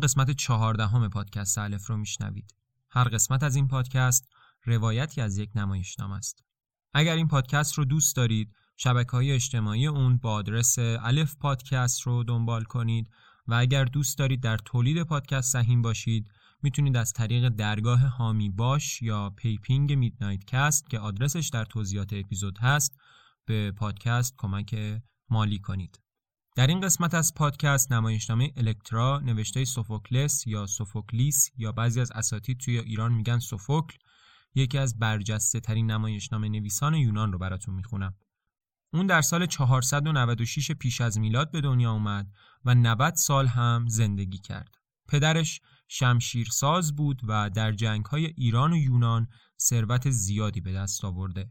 قسمت چهاردهم پادکست الف رو میشنوید. هر قسمت از این پادکست روایتی از یک نمایشنامه است. اگر این پادکست رو دوست دارید، شبکه های اجتماعی اون با آدرس الف پادکست رو دنبال کنید و اگر دوست دارید در تولید پادکست سهیم باشید، می‌تونید از طریق درگاه حامی باش یا پی‌پینگ میدنایت کست که آدرسش در توضیحات اپیزود هست به پادکست کمک مالی کنید. در این قسمت از پادکست نمایشنامه الکترا نوشته سوفوکلس یا سوفوکلیس یا بعضی از اساتید توی ایران میگن سوفوکل یکی از برجسته ترین نمایشنامه نویسان یونان رو براتون می‌خونم. اون در سال 496 پیش از میلاد به دنیا اومد و 90 سال هم زندگی کرد. پدرش شمشیرساز بود و در جنگ‌های ایران و یونان ثروت زیادی به دست آورده.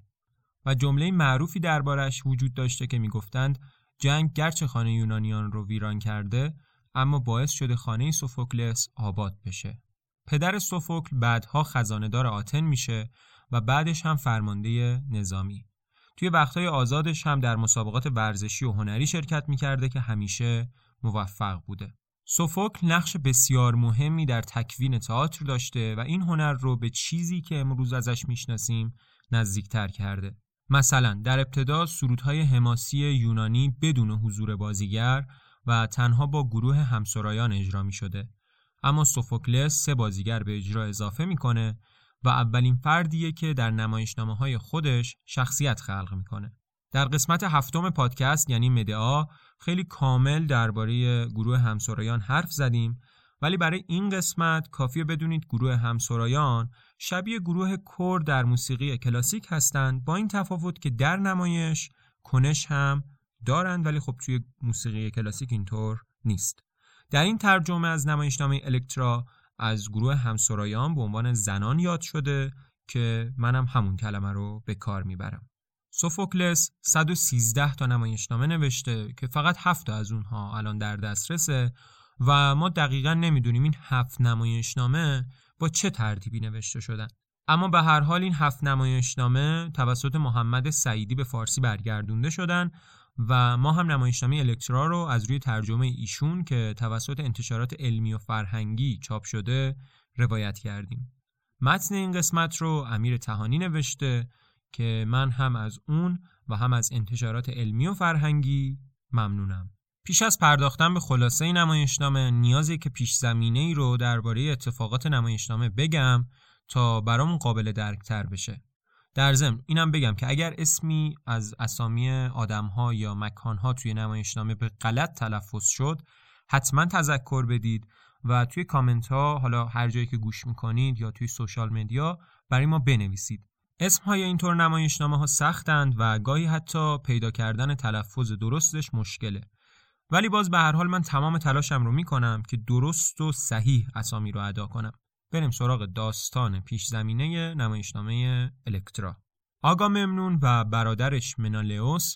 و جمله معروفی دربارش وجود داشته که می‌گفتند جنگ گرچه خانه یونانیان رو ویران کرده اما باعث شده خانه سوفوکلس آباد بشه. پدر سوفوکل بعدها خزاندار آتن میشه و بعدش هم فرمانده نظامی. توی وقتهای آزادش هم در مسابقات ورزشی و هنری شرکت می‌کرده که همیشه موفق بوده. سوفوکل نقش بسیار مهمی در تکوین تئاتر داشته و این هنر رو به چیزی که امروز ازش می‌شناسیم نزدیکتر کرده. مثلا در ابتدا سرودهای حماسی یونانی بدون حضور بازیگر و تنها با گروه همسرایان اجرا می شده. اما سوفوکلس سه بازیگر به اجرا اضافه می‌کنه و اولین فردیه که در نمایشنامه های خودش شخصیت خلق می‌کنه. در قسمت هفتم پادکست یعنی مدعا خیلی کامل درباره گروه همسرایان حرف زدیم ولی برای این قسمت کافیه بدونید گروه همسرایان شبیه گروه کور در موسیقی کلاسیک هستند با این تفاوت که در نمایش کنش هم دارند ولی خب توی موسیقی کلاسیک اینطور نیست. در این ترجمه از نمایشنامه الکترا از گروه همسرایان به عنوان زنان یاد شده که منم همون کلمه رو به کار می‌برم. سوفوکلس 113 تا نمایشنامه نوشته که فقط هفت از اونها الان در دسترسه. و ما دقیقا نمی‌دونیم این هفت نمایشنامه با چه ترتیبی نوشته شدن. اما به هر حال این هفت نمایشنامه توسط محمد سعیدی به فارسی برگردونده شدن و ما هم نمایشنامه الکترا رو از روی ترجمه ایشون که توسط انتشارات علمی و فرهنگی چاپ شده روایت کردیم. متن این قسمت رو امیر تهانی نوشته که من هم از اون و هم از انتشارات علمی و فرهنگی ممنونم. پیش از پرداختن به خلاصه نمایشنامه نیازی که پیش زمینه ای رو درباره اتفاقات نمایشنامه بگم تا برامون قابل درکتر بشه. در ضمن اینم بگم که اگر اسمی از اسامی آدمها یا مکانها توی نمایشنامه به غلط تلفظ شد حتما تذکر بدید و توی کامنت ها حالا هر جایی که گوش می‌کنید یا توی سوشال مدیا برای ما بنویسید اسم های اینطور نمایشنامه ها سختند و گاهی حتی پیدا کردن تلفظ درستش مشکله ولی باز به هر حال من تمام تلاشم رو می‌کنم که درست و صحیح اسامی رو ادا کنم. بریم سراغ داستان پیش زمینه نمایشنامه الکترا. آگا ممنون و برادرش منالئوس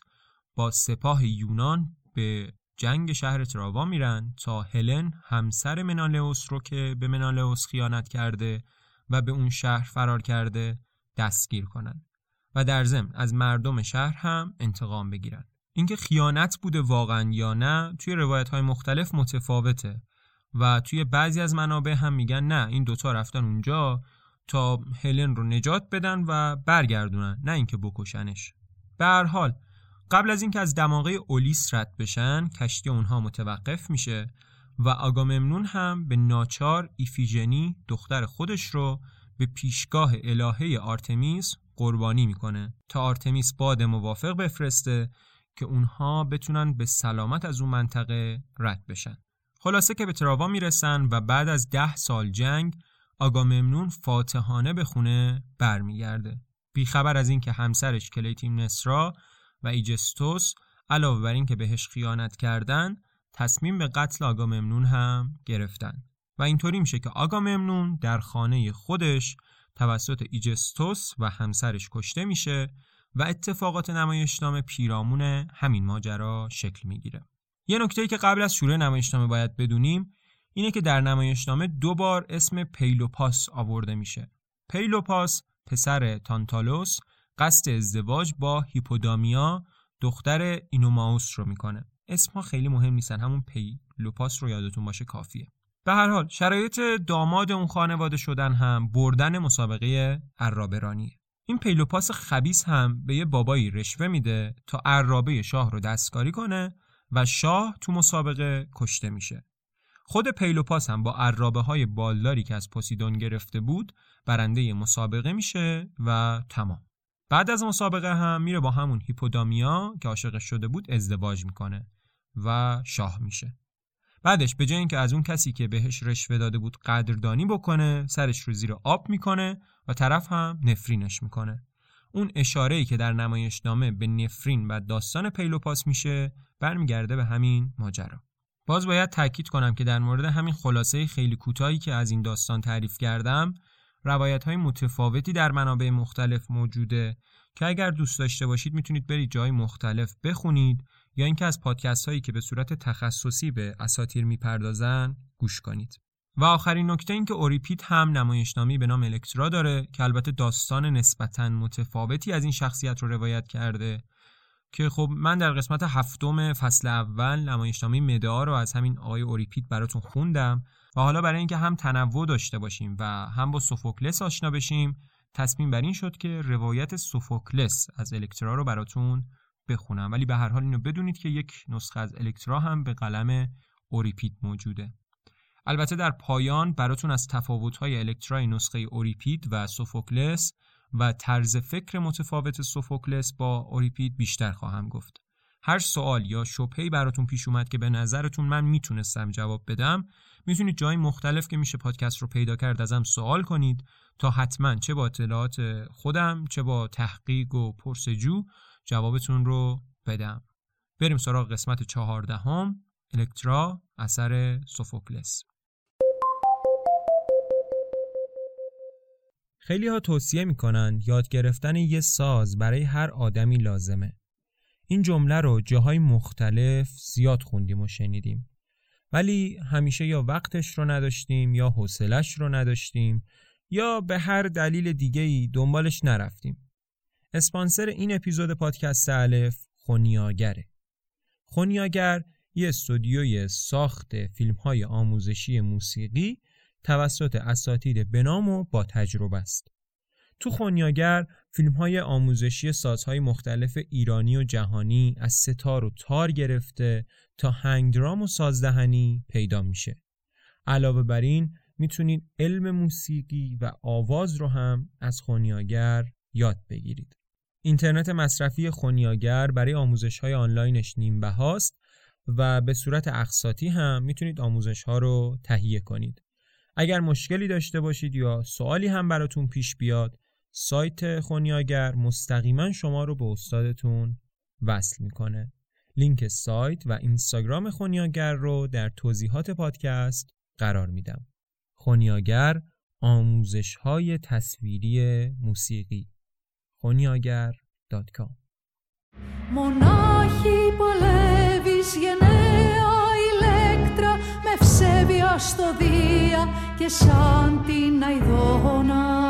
با سپاه یونان به جنگ شهر تراوا میرن تا هلن همسر منالئوس رو که به منالئوس خیانت کرده و به اون شهر فرار کرده دستگیر کنند و در ضمن از مردم شهر هم انتقام بگیرن. اینکه خیانت بوده واقعا یا نه توی روایت های مختلف متفاوته و توی بعضی از منابع هم میگن نه این دوتا رفتن اونجا تا هلن رو نجات بدن و برگردونن نه اینکه بکشنش. به هر حال قبل از اینکه از دماغه اولیس رد بشن کشتی اونها متوقف میشه و آگاممنون هم به ناچار ایفیژنی دختر خودش رو به پیشگاه الهه آرتمیس قربانی می‌کنه تا آرتمیس باد موافق بفرسته که اونها بتونن به سلامت از اون منطقه رد بشن. خلاصه که به تراوا می‌رسن و بعد از ده سال جنگ آگاممنون فاتحانه به خونه برمیگرده. بیخبر از اینکه همسرش کلیتیم نسرا و ایجستوس علاوه بر اینکه بهش خیانت کردن تصمیم به قتل آگاممنون هم گرفتن. و اینطوری میشه که آگاممنون در خانه خودش توسط ایجستوس و همسرش کشته میشه و اتفاقات نمایشنامه پیرامون همین ماجرا شکل می‌گیره. یه نکته که قبل از شروع نمایشنامه باید بدونیم اینه که در نمایشنامه دو بار اسم پیلوپاس آورده میشه. پیلوپاس پسر تانتالوس قصد ازدواج با هیپودامیا دختر اینوماوس رو می‌کنه. اسمها خیلی مهم نیستن همون پیلوپاس رو یادتون باشه کافیه. به هر حال شرایط داماد اون خانواده شدن هم بردن مسابقه ارابه‌رانیه این پیلوپاس خبیس هم به یه بابایی رشوه میده تا عرابه شاه رو دستکاری کنه و شاه تو مسابقه کشته میشه. خود پیلوپاس هم با عرابه های بالداری که از پوسیدون گرفته بود برنده مسابقه میشه و تمام. بعد از مسابقه هم میره با همون هیپودامیا که عاشق شده بود ازدواج می‌کنه و شاه میشه. بعدش به جای اینکه از اون کسی که بهش رشوه داده بود قدردانی بکنه سرش رو زیر آب می‌کنه و طرف هم نفرینش می‌کنه. اون اشاره ای که در نمایشنامه به نفرین و داستان پیلوپاس میشه برمیگرده به همین ماجرا. باز باید تاکید کنم که در مورد همین خلاصه خیلی کوتاهی که از این داستان تعریف کردم روایت های متفاوتی در منابع مختلف موجوده که اگر دوست داشته باشید می‌تونید برید جای مختلف بخونید یا اینکه از پادکست هایی که به صورت تخصصی به اساتیر می‌پردازن گوش کنید. و آخرین نکته این که اوریپید هم نمایشنامی به نام الکترا داره که البته داستان نسبتا متفاوتی از این شخصیت رو روایت کرده که خب من در قسمت هفتم فصل اول نمایشنامه مدعا رو از همین آقای اوریپید براتون خوندم و حالا برای اینکه هم تنوع داشته باشیم و هم با سوفوکلس آشنا بشیم تصمیم بر این شد که روایت سوفوکلس از الکترا رو براتون بخونم ولی به هر حال اینو بدونید که یک نسخه از الکترا هم به قلم اوریپید موجوده البته در پایان براتون از تفاوت‌های الکترای نسخه اوریپید و سوفوکلس و طرز فکر متفاوت سوفوکلس با اوریپید بیشتر خواهم گفت. هر سوال یا شبهی براتون پیش اومد که به نظرتون من می‌تونستم جواب بدم می‌تونید جای مختلف که میشه پادکست رو پیدا کرد ازم سوال کنید تا حتما چه با اطلاعات خودم چه با تحقیق و پرسجو جوابتون رو بدم بریم سراغ قسمت چهاردهم الکترا اثر سوفوکلس خیلی ها توصیه می‌کنن یاد گرفتن یه ساز برای هر آدمی لازمه. این جمله رو جاهای مختلف زیاد خوندیم و شنیدیم. ولی همیشه یا وقتش رو نداشتیم یا حوصلش رو نداشتیم یا به هر دلیل دیگه ای دنبالش نرفتیم. اسپانسر این اپیزود پادکست الف خونیاگره. خونیاگر یه استودیوی ساخت فیلم های آموزشی موسیقی توسط اساتید بنام و با تجربه است. تو خونیاگر فیلم های آموزشی سازهای مختلف ایرانی و جهانی از ستار و تار گرفته تا هنگدرام و سازدهنی پیدا میشه. علاوه بر این می‌تونید علم موسیقی و آواز رو هم از خونیاگر یاد بگیرید. اینترنت مصرفی خونیاگر برای آموزش های آنلاینش نیمبه هاست و به صورت اقساطی هم می‌تونید آموزش ها رو تهیه کنید. اگر مشکلی داشته باشید یا سوالی هم براتون پیش بیاد سایت خونیاگر مستقیما شما رو به استادتون وصل می‌کنه. لینک سایت و اینستاگرام خونیاگر رو در توضیحات پادکست قرار میدم. خونیاگر آموزش های تصویری موسیقی. honiager.com Μονάχη πολεύεις γενναία ηλέκτρα με ψεύδια στο δία και σαν την αηδόνα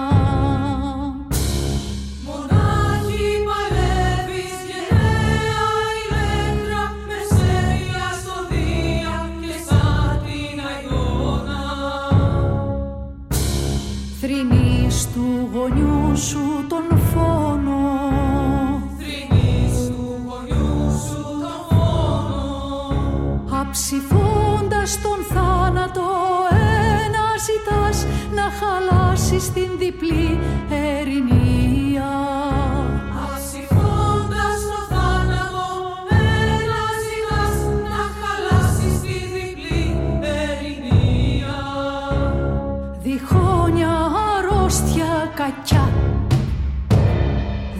του γονιού σου τον φω να χαλάσεις την διπλή ερηνία. Αψηφώντας το θάνατο ένα ζητάς να χαλάσεις την διπλή ερηνία. Διχόνια αρρώστια κακιά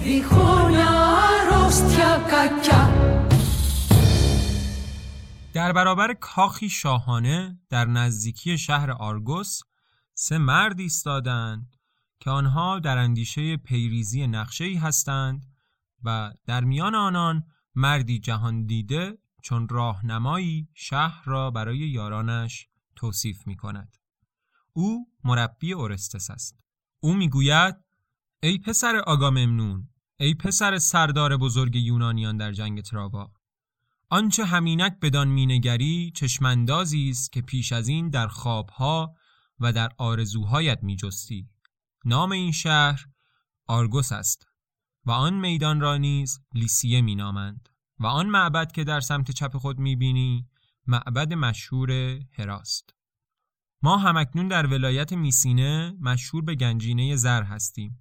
Διχόνια αρρώστια κακιά در برابر کاخی شاهانه در نزدیکی شهر آرگوس سه مرد ایستادند که آنها در اندیشه پیریزی نقشه ای هستند و در میان آنان مردی جهان دیده چون راهنمایی شهر را برای یارانش توصیف می کند. او مربی اورستس است. او می‌گوید ای پسر آگاممنون ای پسر سردار بزرگ یونانیان در جنگ تراوا آنچه همینک بدان مینگری چشمندازی است که پیش از این در خوابها و در آرزوهایت میجستی. نام این شهر آرگوس است و آن میدان را نیز لیسیه مینامند و آن معبد که در سمت چپ خود می‌بینی معبد مشهور هراست. ما همکنون در ولایت میسینه مشهور به گنجینه زر هستیم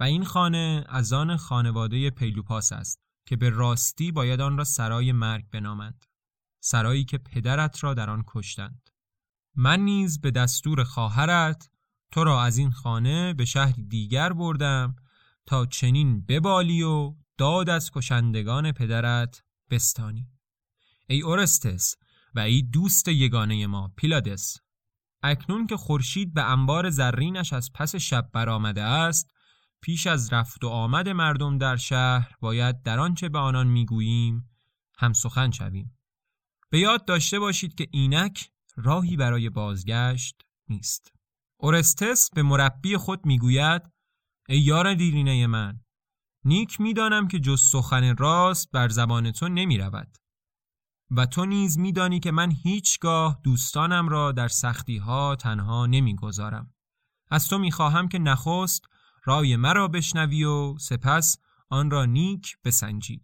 و این خانه از آن خانواده پیلوپاس است که به راستی باید آن را سرای مرگ بنامند سرایی که پدرت را در آن کشتند. من نیز به دستور خواهرت تو را از این خانه به شهری دیگر بردم تا چنین ببالی و داد از کشندگان پدرت بستانی. ای اورستس و ای دوست یگانه ما پیلادس اکنون که خورشید به انبار زرینش از پس شب برآمده است پیش از رفت و آمد مردم در شهر باید در آنچه به آنان می‌گوییم هم سخن شویم. به یاد داشته باشید که اینک راهی برای بازگشت نیست اورستس به مربی خود می‌گوید ای یار دیرینه من نیک می‌دانم که جز سخن راست بر زبان تو نمی رود و تو نیز میدانی که من هیچگاه دوستانم را در سختی ها تنها نمی‌گذارم. از تو می‌خواهم که نخست رای مرا بشنوی و سپس آن را نیک بسنجی.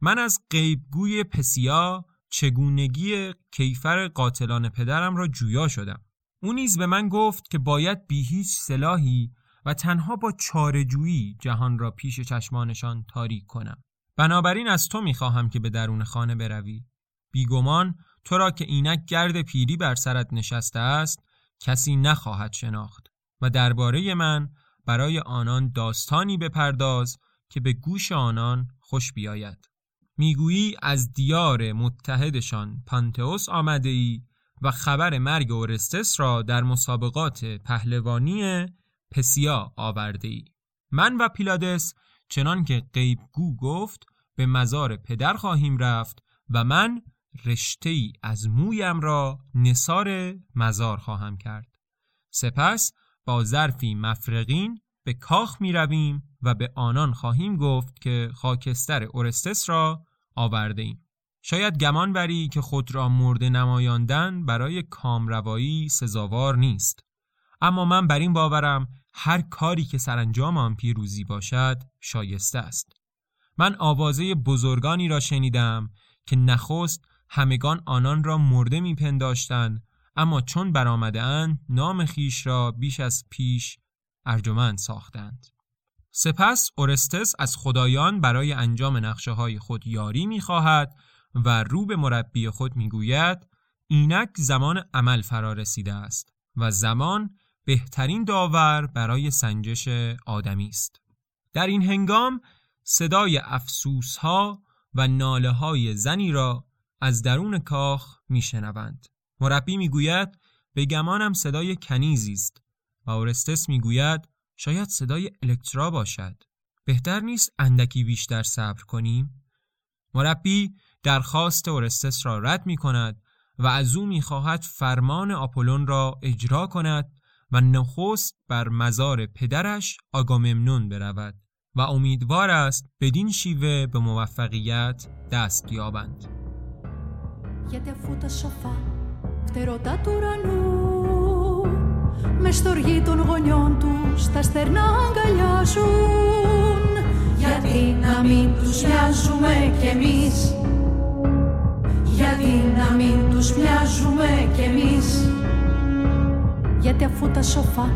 من از غیبگوی پسیا چگونگی کیفر قاتلان پدرم را جویا شدم. او نیز به من گفت که باید بی هیچ سلاحی و تنها با چارجویی جهان را پیش چشمانشان تاریک کنم. بنابراین از تو می‌خواهم که به درون خانه بروی. بیگمان تو را که اینک گرد پیری بر سرت نشسته است کسی نخواهد شناخت و درباره من برای آنان داستانی بپرداز که به گوش آنان خوش بیاید. می‌گویی از دیار متحدشان پانتئوس آمده ای و خبر مرگ اورستس را در مسابقات پهلوانی پسیا آورده ای. من و پیلادس چنان که غیبگو گفت به مزار پدر خواهیم رفت و من رشته ای از مویم را نصار مزار خواهم کرد. سپس با ظرفی مفرقین به کاخ می رویم و به آنان خواهیم گفت که خاکستر اورستس را آورده ایم. شاید گمان بری که خود را مرده نمایاندن برای کامروایی سزاوار نیست. اما من بر این باورم هر کاری که سرانجام آن پیروزی باشد شایسته است. من آوازه بزرگانی را شنیدم که نخست همگان آنان را مرده میپنداشتند اما چون برآمدهاند نام خیش را بیش از پیش ارجمند ساختند. سپس اورستس از خدایان برای انجام نقشه های خود یاری می‌خواهد و رو به مربی خود می‌گوید اینک زمان عمل فرا رسیده است و زمان بهترین داور برای سنجش آدمی است. در این هنگام صدای افسوس ها و ناله های زنی را از درون کاخ میشنوند. مربی می‌گوید به گمانم صدای کنیزی است و اورستس می‌گوید شاید صدای الکترا باشد. بهتر نیست اندکی بیشتر صبر کنیم؟ مربی درخواست اورستس را رد می کند و از او می‌خواهد فرمان آپولون را اجرا کند و نخست بر مزار پدرش آگاممنون برود و امیدوار است بدین شیوه به موفقیت دست یابند. Με στοργή των γονιών τους τα στερνά αγκαλιάζουν. Γιατί να μην τους μοιάζουμε κι εμείς; Γιατί να μην τους μοιάζουμε κι εμείς; Γιατί αφού τα σοφά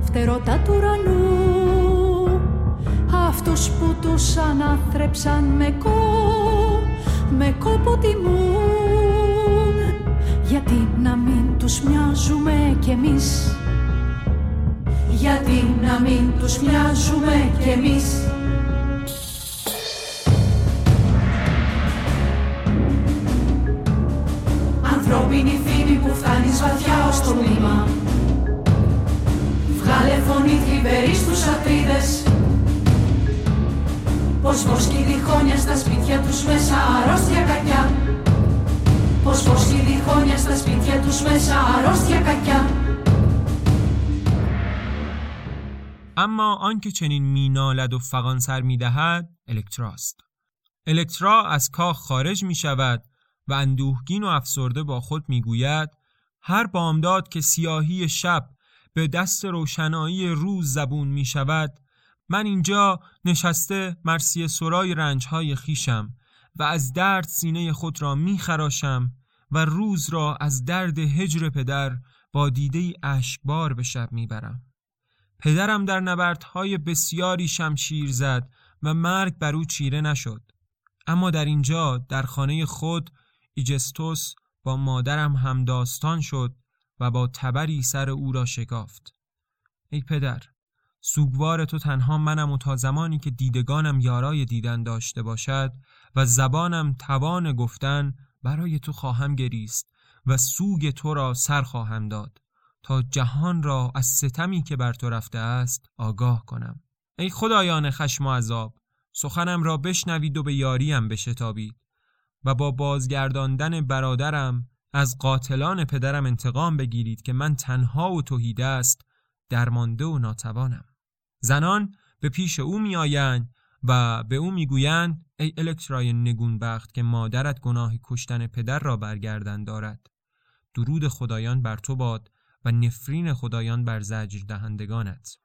φτερωτά του ουρανού αυτούς που τους ανάθρεψαν με κό με κόπο τιμούν γιατί να μην τους μοιάζουμε κι εμείς; Γιατί να μην τους μοιάζουμε κι εμείς; Ανθρώπινη φήμη που φτάνει βαθιά ως το μνήμα. Βγάλε φωνή θλιβερή στους ατρίδες. Πως βοσκεί διχόνια στα σπίτια τους μέσα αρρώστια κακιά Πως βοσκεί διχόνια στα σπίτια τους μέσα αρρώστια κακιά اما آنکه چنین مینالد و فغان سر میدهد الکتراست الکترا از کاخ خارج می شود و اندوهگین و افسرده با خود می گوید هر بامداد که سیاهی شب به دست روشنایی روز زبون می شود من اینجا نشسته مرسی سرای رنجهای خیشم و از درد سینه خود را می خراشم و روز را از درد هجر پدر با دیده اشکبار به شب می‌برم. پدرم در نبردهای بسیاری شمشیر زد و مرگ بر او چیره نشد. اما در اینجا در خانه خود ایجستوس با مادرم هم داستان شد و با تبری سر او را شکافت. ای پدر، سوگوار تو تنها منم و تا زمانی که دیدگانم یارای دیدن داشته باشد و زبانم توان گفتن برای تو خواهم گریست و سوگ تو را سر خواهم داد. تا جهان را از ستمی که بر تو رفته است آگاه کنم. ای خدایان خشم و عذاب سخنم را بشنوید و به یاریم بشتابید و با بازگرداندن برادرم از قاتلان پدرم انتقام بگیرید که من تنها و توهیده است درمانده و ناتوانم. زنان به پیش او میآیند و به او می‌گویند ای الکترای نگونبخت که مادرت گناه کشتن پدر را برگردن دارد. درود خدایان بر تو باد و نفرین خدایان بر زجر دهندگانت.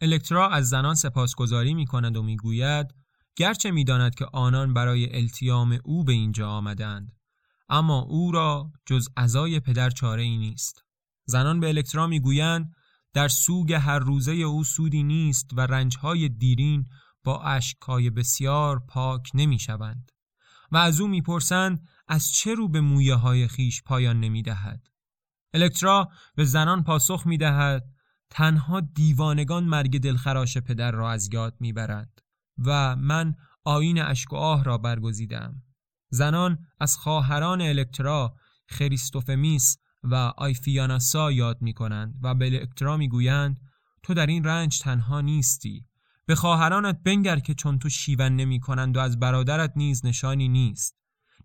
الکترا از زنان سپاسگزاری می کند و می‌گوید گرچه می‌داند که آنان برای التیام او به اینجا آمدند اما او را جز ازای پدر چاره ای نیست. زنان به الکترا می‌گویند در سوگ هر روزه او سودی نیست و رنجهای دیرین با اشکای بسیار پاک نمی شوند و از او می‌پرسند از چه رو به مویه های خیش پایان نمی دهد. الکترا به زنان پاسخ می دهد تنها دیوانگان مرگ دلخراش پدر را از یاد می‌برد و من آین اشک و آه را برگزیدم. زنان از خواهران الکترا خریستوفمیس و آیفیاناسا یاد می کنند و به الکترا می گویند تو در این رنج تنها نیستی به خواهرانت بنگر که چون تو شیون نمی کنند و از برادرت نیز نشانی نیست.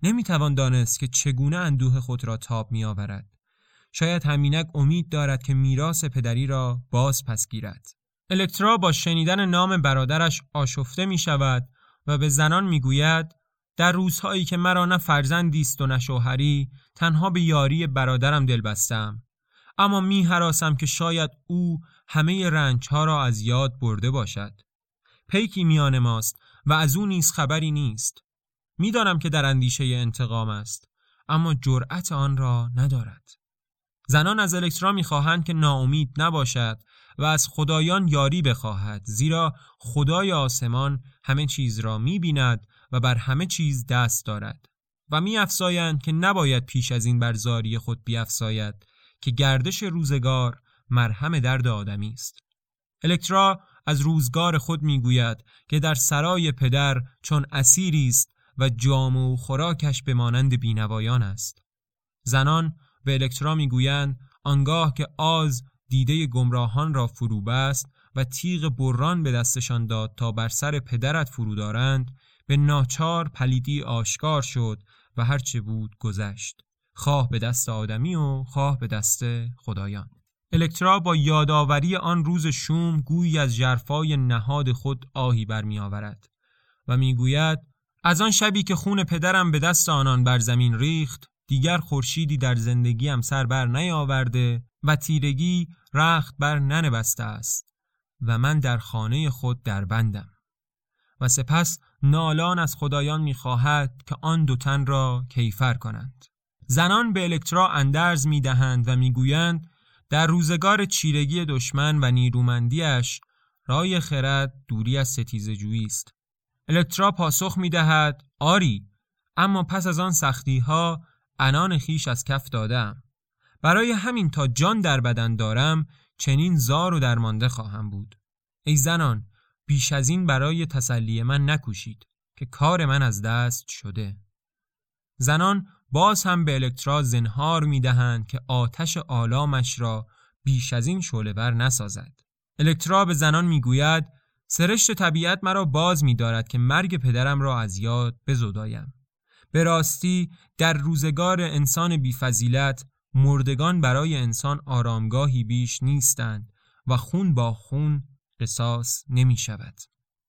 نمی توان دانست که چگونه اندوه خود را تاب می آورد شاید همینک امید دارد که میراث پدری را باز پس گیرد. الکترا با شنیدن نام برادرش آشفته می شود و به زنان می گوید در روزهایی که مرا نه فرزندی است و نه شوهری تنها به یاری برادرم دل بستم. اما می حراسم که شاید او همه رنج ها را از یاد برده باشد. پیکی میان ماست و از او نیز خبری نیست. می‌دانم که در اندیشه انتقام است اما جرأت آن را ندارد. زنان از الکترا می‌خواهند که ناامید نباشد و از خدایان یاری بخواهد زیرا خدای آسمان همه چیز را می‌بیند و بر همه چیز دست دارد. و میافزایند که نباید پیش از این بر زاری خود بیافزاید که گردش روزگار مرهم درد آدمی است. الکترا از روزگار خود می‌گوید که در سرای پدر چون اسیری است و جام و خوراکش به مانند بینوایان است. زنان به الکترا می‌گویند آنگاه که آز دیده گمراهان را فرو بست و تیغ بران به دستشان داد تا بر سر پدرت فرو دارند به ناچار پلیدی آشکار شد و هرچه بود گذشت. خواه به دست آدمی و خواه به دست خدایان. الکترا با یادآوری آن روز شوم گویی از جرفای نهاد خود آهی برمی آورد و می‌گوید از آن شبی که خون پدرم به دست آنان بر زمین ریخت دیگر خورشیدی در زندگیم سر بر نیاورده و تیرگی رخت بر ننبسته است و من در خانه خود در بندم و سپس نالان از خدایان می‌خواهد که آن دو تن را کیفر کنند. زنان به الکترا اندرز می‌دهند و می‌گویند در روزگار چیرگی دشمن و نیرومندیش رای خرد دوری از ستیز جویی است. الکترا پاسخ می‌دهد آری اما پس از آن سختی ها انان خیش از کف دادم برای همین تا جان در بدن دارم چنین زار و درمانده خواهم بود. ای زنان بیش از این برای تسلی من نکوشید که کار من از دست شده. زنان باز هم به الکترا زنهار می دهند که آتش آلامش را بیش از این شعله نسازد. الکترا به زنان می گوید سرشت طبیعت مرا باز می دارد که مرگ پدرم را از یاد بزدایم. به راستی در روزگار انسان بیفزیلت مردگان برای انسان آرامگاهی بیش نیستند و خون با خون قصاص نمی شود.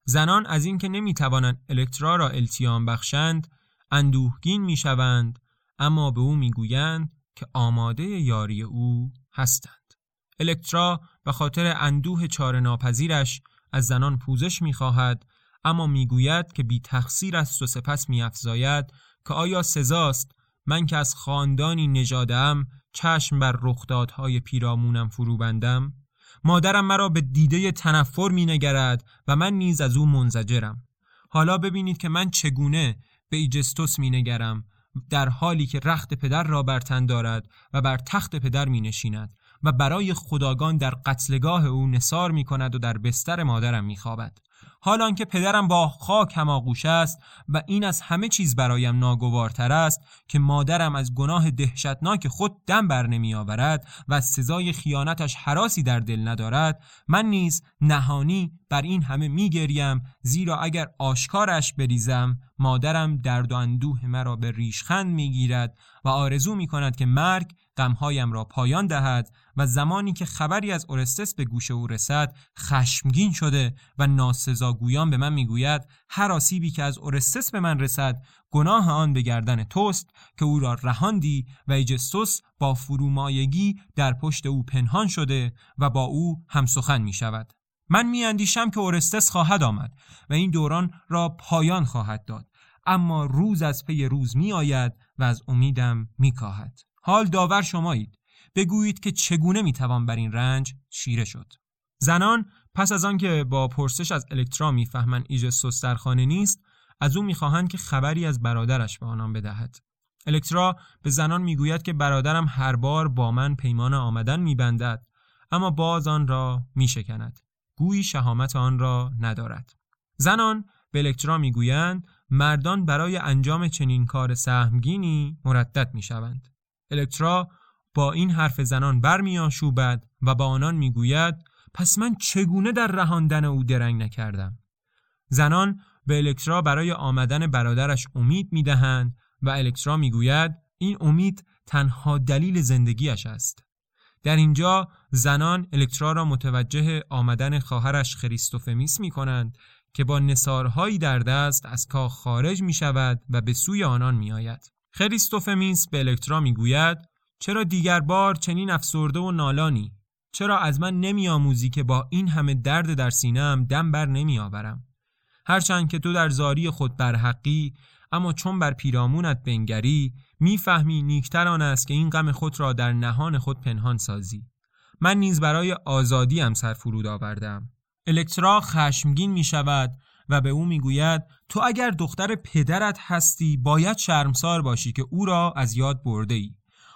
زنان از اینکه نمی‌توانند الکترا را التیام بخشند اندوهگین می‌شوند اما به او می‌گویند که آماده یاری او هستند. الکترا به خاطر اندوه چاره ناپذیرش از زنان پوزش می‌خواهد اما می‌گوید که بی تقصیر است و سپس میافزاید که آیا سزاست؟ من که از خاندانی نژادم چشم بر رخدادهای پیرامونم فرو بندم مادرم مرا به دیده تنفر مینگرد و من نیز از او منزجرم. حالا ببینید که من چگونه به ایجستوس مینگرم. در حالی که رخت پدر را بر تن دارد و بر تخت پدر می نشیند و برای خداگان در قتلگاه او نصار می کند و در بستر مادرم می خوابد. حالان که پدرم با خاک هماغوش است و این از همه چیز برایم ناگوارتر است که مادرم از گناه دهشتناک خود دم بر نمی آورد و از سزای خیانتش حراسی در دل ندارد من نیز نهانی بر این همه می گریم زیرا اگر آشکارش بریزم مادرم درد و اندوه مرا به ریشخند می گیرد و آرزو می کند که مرگ غمهایم را پایان دهد و زمانی که خبری از اورستس به گوش او رسد خشمگین شده و ناسزاگویان به من می‌گوید هر آسیبی که از اورستس به من رسد گناه آن به گردن توست که او را رهاندی و ایجستوس با فرومایگی در پشت او پنهان شده و با او همسخن می شود. من می اندیشم که اورستس خواهد آمد و این دوران را پایان خواهد داد اما روز از پی روز می آید و از امیدم می کاهد. حال داور شمایید بگویید که چگونه می‌توان بر این رنج شیره شد. زنان پس از آنکه با پرسش از الکترا می‌فهمند ایژستوس در خانه نیست از او می‌خواهند که خبری از برادرش به آنان بدهد. الکترا به زنان می‌گوید که برادرم هر بار با من پیمان آمدن میبندد اما باز آن را میشکند. گویی شهامت آن را ندارد. زنان به الکترا می‌گویند مردان برای انجام چنین کار سهمگینی مردد می‌شوند. الکترا با این حرف زنان برمیآشوبد و با آنان می‌گوید پس من چگونه در رهاندن او درنگ نکردم زنان به الکترا برای آمدن برادرش امید می‌دهند و الکترا می‌گوید این امید تنها دلیل زندگیش است در اینجا زنان الکترا را متوجه آمدن خواهرش خریستوفمیس می کنند که با نصارهایی در دست از کاخ خارج می شود و به سوی آنان می آید. خریستوفمیس به الکترا می‌گوید چرا دیگر بار چنین افسرده و نالانی؟ چرا از من نمیآموزی که با این همه درد در سینه‌ام دم بر نمیآورم؟ هرچند که تو در زاری خود برحقی اما چون بر پیرامونت بنگری می‌فهمی نیکتر آن است که این غم خود را در نهان خود پنهان سازی. من نیز برای آزادی هم سر فرود آوردم. الکترا خشمگین می شود و به او می‌گوید تو اگر دختر پدرت هستی باید شرمسار باشی که او را از یاد برده ای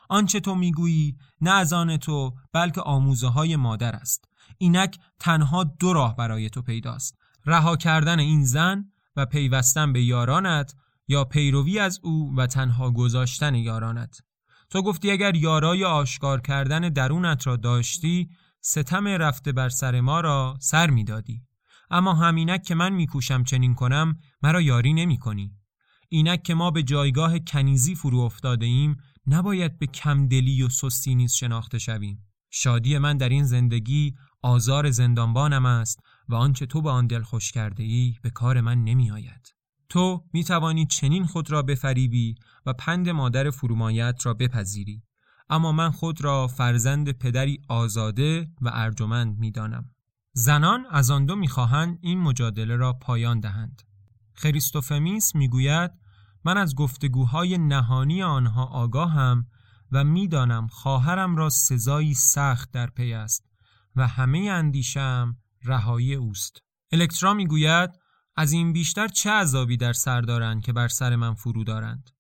آنچه تو می‌گویی نه از آن تو بلکه آموزه های مادر است. اینک تنها دو راه برای تو پیداست رها کردن این زن و پیوستن به یارانت یا پیروی از او و تنها گذاشتن یارانت. تو گفتی اگر یارای آشکار کردن درونت را داشتی ستم رفته بر سر ما را سر می‌دادی. اما همینک که من میکوشم چنین کنم مرا یاری نمی کنی. اینک که ما به جایگاه کنیزی فرو افتاده ایم نباید به کمدلی و سستی نیز شناخته شویم. شادی من در این زندگی آزار زندانبانم است و آنچه تو به آن دل خوش کرده ای به کار من نمی آید. تو می توانی چنین خود را بفریبی و پند مادر فرومایت را بپذیری. اما من خود را فرزند پدری آزاده و ارجمند می دانم. زنان از آن دو می‌خواهند این مجادله را پایان دهند. خریستوفمیس می‌گوید من از گفتگوهای نهانی آنها آگاهم و می‌دانم خواهرم را سزایی سخت در پی است و همه اندیشم رهایی اوست. الکترا می‌گوید از این بیشتر چه عذابی در سر دارند که بر سر من فرو دارند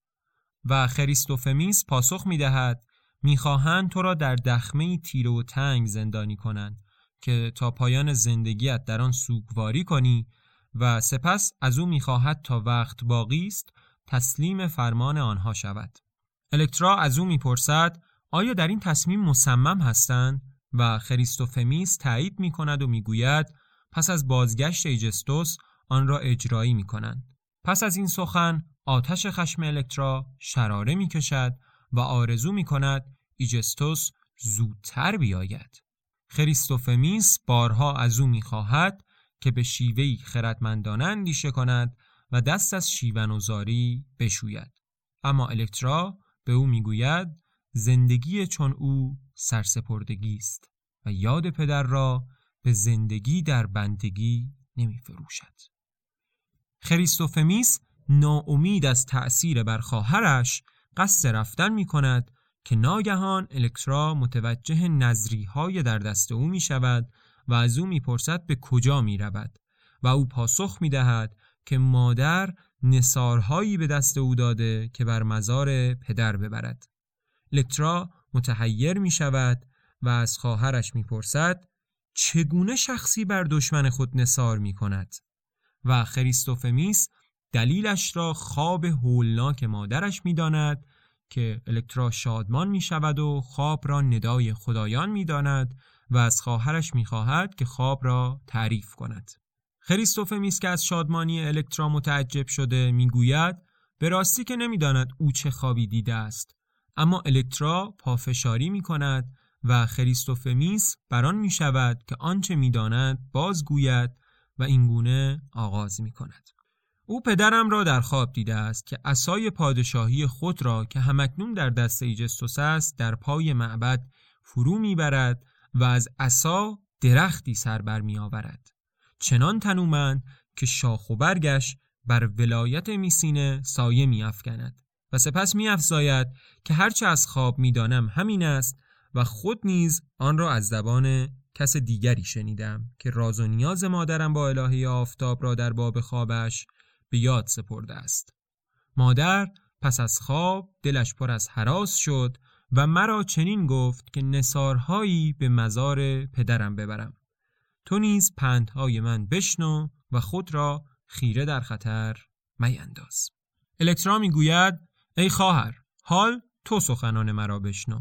و خریستوفمیس پاسخ می‌دهد می‌خواهند تو را در دخمه تیره و تنگ زندانی کنند که تا پایان زندگیت در آن سوگواری کنی و سپس از او می‌خواهد تا وقت باقی است تسلیم فرمان آنها شود الکترا از او می‌پرسد آیا در این تصمیم مصمم هستند و خریستوفمیس تایید می کند و می‌گوید پس از بازگشت ایجستوس آن را اجرایی می کنند. پس از این سخن آتش خشم الکترا شراره می کشد و آرزو می کند ایجستوس زودتر بیاید. خریستوفمیس بارها از او می‌خواهد که به شیوهی خردمندانه اندیشه کند و دست از شیون و زاری بشوید اما الکترا به او می‌گوید زندگی چون او سرسپردگی است و یاد پدر را به زندگی در بندگی نمی فروشد. خریستوفمیس ناامید از تأثیر بر خواهرش قصد رفتن می کند که ناگهان الکترا متوجه نظری های در دست او می شود و از او می پرسد به کجا می رود و او پاسخ می دهد که مادر نصارهایی به دست او داده که بر مزار پدر ببرد. الکترا متحیر می شود و از خواهرش می پرسد چگونه شخصی بر دشمن خود نصار می کند و خریستوفمیس دلیلش را خواب هولناک مادرش می داند که الکترا شادمان می شود و خواب را ندای خدایان می داند و از خواهرش می خواهد که خواب را تعریف کند. خریستوفمیس که از شادمانی الکترا متعجب شده می‌گوید به راستی که نمی‌داند او چه خوابی دیده است اما الکترا پافشاری می کند و خریستوفمیس بران می شود که آنچه می داند بازگوید و اینگونه آغاز می کند. او پدرم را در خواب دیده است که اسای پادشاهی خود را که همکنون در دست ایجستوس است در پای معبد فرو می‌برد و از اسا درختی سر بر می آورد. چنان تنومند که شاخ و برگش بر ولایت میسینه سایه می افکند و سپس می افزاید که هرچه از خواب می دانم همین است و خود نیز آن را از زبان کس دیگری شنیدم که راز و نیاز مادرم با الهه آفتاب را در باب خوابش به یاد سپرده است. مادر پس از خواب دلش پر از حراس شد و مرا چنین گفت که نصارهایی به مزار پدرم ببرم. تو نیز پندهای من بشنو و خود را خیره در خطر مینداز. الکترا می‌گوید ای خواهر حال تو سخنان مرا بشنو.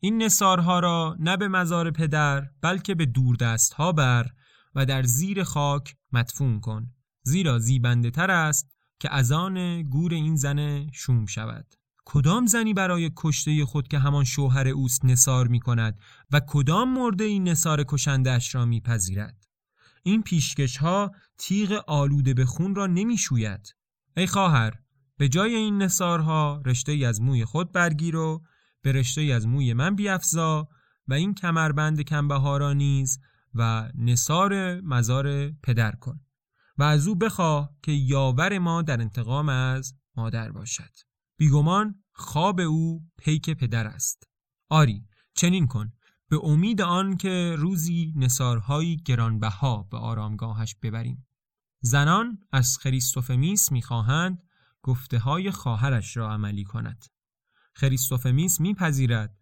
این نصارها را نه به مزار پدر بلکه به دوردست ها بر و در زیر خاک مدفون کن. زیرا زیبنده تر است که از آن گور این زن شوم شود. کدام زنی برای کشته خود که همان شوهر اوست نصار می کند و کدام مرده این نصار کشندش را میپذیرد؟ این پیشکش ها تیغ آلوده به خون را نمی شوید ای خواهر به جای این نصارها رشته ای از موی خود برگیر و به رشته ای از موی من بیافزا و این کمربند کمبه را نیز و نصار مزار پدر کن و از او بخواه که یاور ما در انتقام از مادر باشد. بیگمان خواب او پیک پدر است. آری چنین کن. به امید آن که روزی نصارهایی گرانبها به آرامگاهش ببریم. زنان از خریستوفمیس می‌خواهند گفته های خواهرش را عملی کند. خریستوفمیس میپذیرد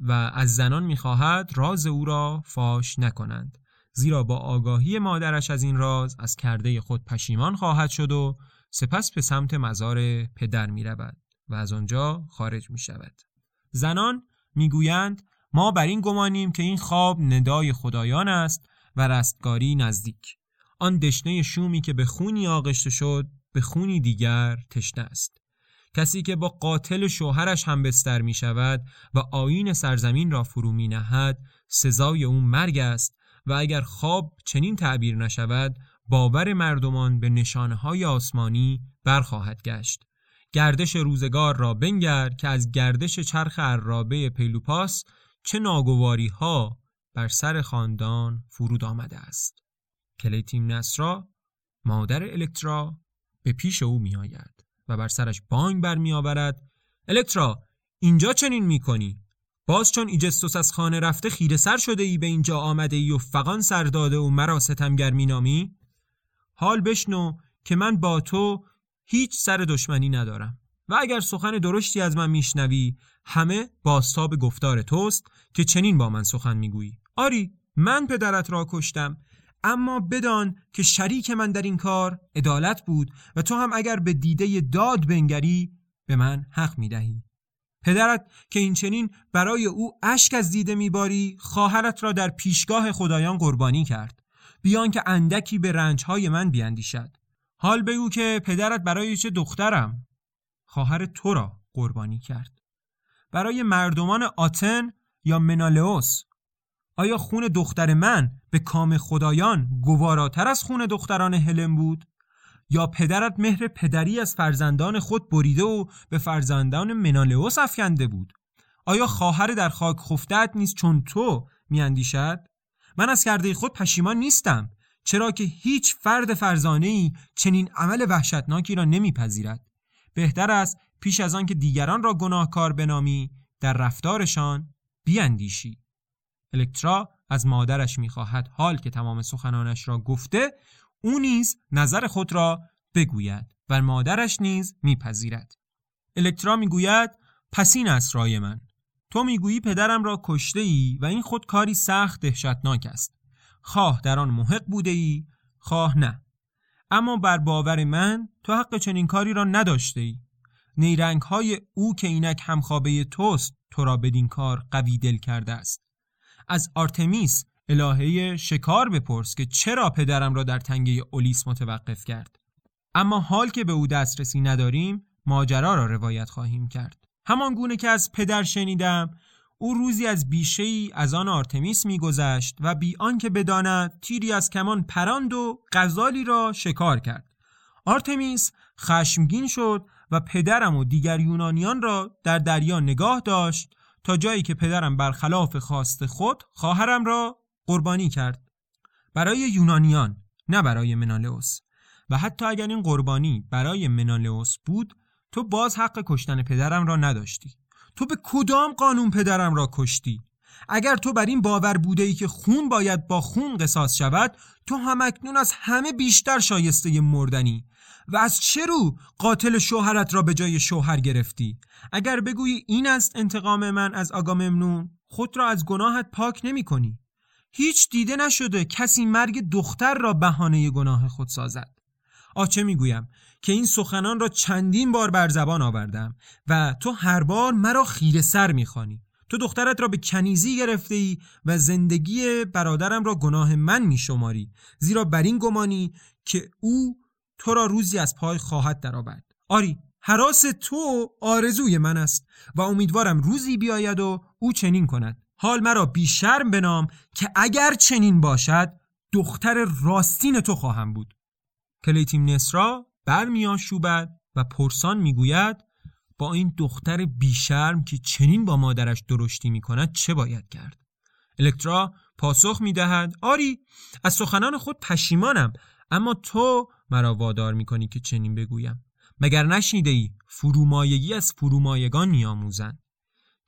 و از زنان می‌خواهد راز او را فاش نکنند زیرا با آگاهی مادرش از این راز از کرده خود پشیمان خواهد شد و سپس به سمت مزار پدر می رود و از آنجا خارج می شود. زنان می‌گویند ما بر این گمانیم که این خواب ندای خدایان است و رستگاری نزدیک. آن دشنه شومی که به خونی آغشته شد به خونی دیگر تشنه است. کسی که با قاتل شوهرش هم بستر می شود و آین سرزمین را فرو می نهد سزای اون مرگ است و اگر خواب چنین تعبیر نشود باور مردمان به نشانه های آسمانی برخواهد گشت گردش روزگار را بنگر که از گردش چرخ عرابه پیلوپاس چه ناگواری ها بر سر خاندان فرود آمده است. کلیتیم نسرا مادر الکترا به پیش او می آید و بر سرش بانگ بر می آورد الکترا اینجا چنین می کنی باز چون ایجستوس از خانه رفته خیره سر شده ای به اینجا آمده ای و فقان سر داده و مرا ستمگر نامی؟ حال بشنو که من با تو هیچ سر دشمنی ندارم. و اگر سخن درشتی از من میشنوی همه باستاب گفتار توست که چنین با من سخن می‌گویی. آری من پدرت را کشتم اما بدان که شریک من در این کار عدالت بود و تو هم اگر به دیده داد بنگری به من حق می‌دهی. پدرت که این چنین برای او اشک از دیده میباری خواهرت را در پیشگاه خدایان قربانی کرد. بیان که اندکی به رنجهای من بیاندیشد حال بگو که پدرت برای چه دخترم خواهر تو را قربانی کرد برای مردمان آتن یا منالئوس آیا خون دختر من به کام خدایان گواراتر از خون دختران هلم بود؟ یا پدرت مهر پدری از فرزندان خود بریده و به فرزندان منالئوس افکنده بود؟ آیا خواهر در خاک خفتت نیست چون تو میاندیشد؟ من از کرده خود پشیمان نیستم چرا که هیچ فرد فرزانه ای چنین عمل وحشتناکی را نمیپذیرد. بهتر است پیش از آن که دیگران را گناهکار بنامی در رفتارشان بیاندیشی. الکترا از مادرش می‌خواهد حال که تمام سخنانش را گفته او نیز نظر خود را بگوید و مادرش نیز میپذیرد. الکترا می‌گوید پس این است رای من. تو می‌گویی پدرم را کشته ای و این خود کاری سخت دهشتناک است. خواه در آن محق بوده ای خواه نه. اما بر باور من تو حق چنین کاری را نداشته ای نیرنگ های او که اینک همخوابه توست تو را بدین کار قوی دل کرده است. از آرتمیس الهه شکار بپرس که چرا پدرم را در تنگه اولیس متوقف کرد. اما حال که به او دسترسی نداریم ماجرا را روایت خواهیم کرد. همان گونه که از پدر شنیدم او روزی از بیشه ای از آن آرتمیس میگذشت و بی آنکه بداند تیری از کمان پراند و غزالی را شکار کرد. آرتمیس خشمگین شد و پدرم و دیگر یونانیان را در دریا نگاه داشت تا جایی که پدرم برخلاف خواست خود خواهرم را قربانی کرد. برای یونانیان نه برای منالئوس. و حتی اگر این قربانی برای منالئوس بود تو باز حق کشتن پدرم را نداشتی. تو به کدام قانون پدرم را کشتی؟ اگر تو بر این باور بوده ای که خون باید با خون قصاص شود تو همکنون از همه بیشتر شایسته مردنی. و از چه رو قاتل شوهرت را به جای شوهر گرفتی؟ اگر بگویی این است انتقام من از آگاممنون خود را از گناهت پاک نمی کنی. هیچ دیده نشده کسی مرگ دختر را بهانه گناه خود سازد. آچه می‌گویم؟ که این سخنان را چندین بار بر زبان آوردم و تو هر بار مرا خیره سر می‌خوانی. تو دخترت را به کنیزی گرفته ای و زندگی برادرم را گناه من میشماری. زیرا بر این گمانی که او تو را روزی از پای خواهد درآورد. آری حراس تو آرزوی من است و امیدوارم روزی بیاید و او چنین کند. حال مرا بیشرم بنام که اگر چنین باشد دختر راستین تو خواهم بود. کلیتیم نسرا برمیآشوبد و پرسان می‌گوید با این دختر بیشرم که چنین با مادرش درشتی می‌کند چه باید کرد؟ الکترا پاسخ می‌دهد آری از سخنان خود پشیمانم اما تو مرا وادار می‌کنی که چنین بگویم. مگر نشنیده ای فرومایگی از فرومایگان میآموزند؟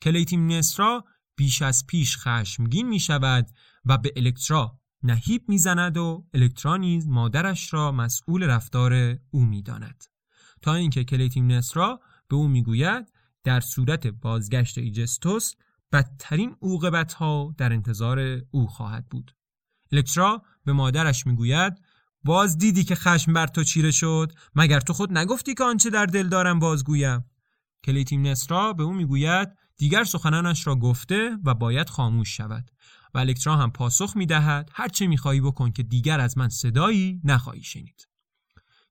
کلیتیم نسرا بیش از پیش خشمگین می شود و به الکترا نهیب می‌زند و الکترا نیز مادرش را مسئول رفتار او می‌داند. تا اینکه کلیتیم نسرا به او می‌گوید در صورت بازگشت ایجستوس بدترین عوقبت ها در انتظار او خواهد بود. الکترا به مادرش می‌گوید باز دیدی که خشم بر تو چیره شد مگر تو خود نگفتی که آنچه در دل دارم بازگویم؟ کلیتیم نسرا به او می‌گوید دیگر سخنانش را گفته و باید خاموش شود. و الکترا هم پاسخ می‌دهد هر چه می‌خواهی بکن که دیگر از من صدایی نخواهی شنید.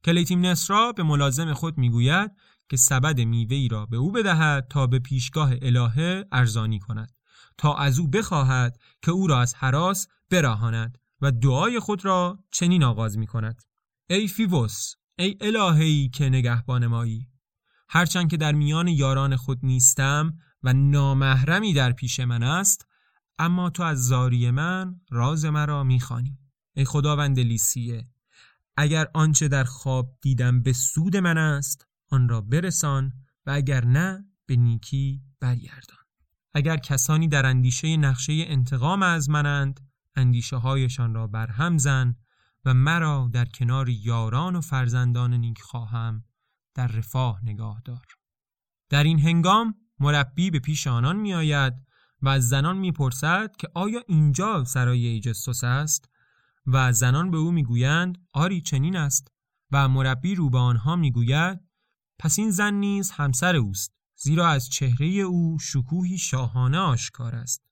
کلیتیم نسرا به ملازم خود می‌گوید که سبد میوه را به او بدهد تا به پیشگاه الهه ارزانی کند تا از او بخواهد که او را از حراس براهاند و دعای خود را چنین آغاز می کند ای فیوس ای الههی که نگهبان مایی هرچند که در میان یاران خود نیستم و نامحرمی در پیش من است اما تو از زاری من راز مرا می‌خوانی. ای خداوند لیسیه اگر آنچه در خواب دیدم به سود من است آن را برسان و اگر نه به نیکی برگردان. اگر کسانی در اندیشه نقشه انتقام از منند اندیشه هایشان را برهم زن و مرا در کنار یاران و فرزندان نیک خواهم در رفاه نگاه دار. در این هنگام مربی به پیش آنان می آید و از زنان می‌پرسد که آیا اینجا سرای ایجستوس است؟ و زنان به او می‌گویند آری چنین است. و مربی رو به آنها می‌گوید پس این زن نیز همسر اوست زیرا از چهره او شکوهی شاهانه آشکار است.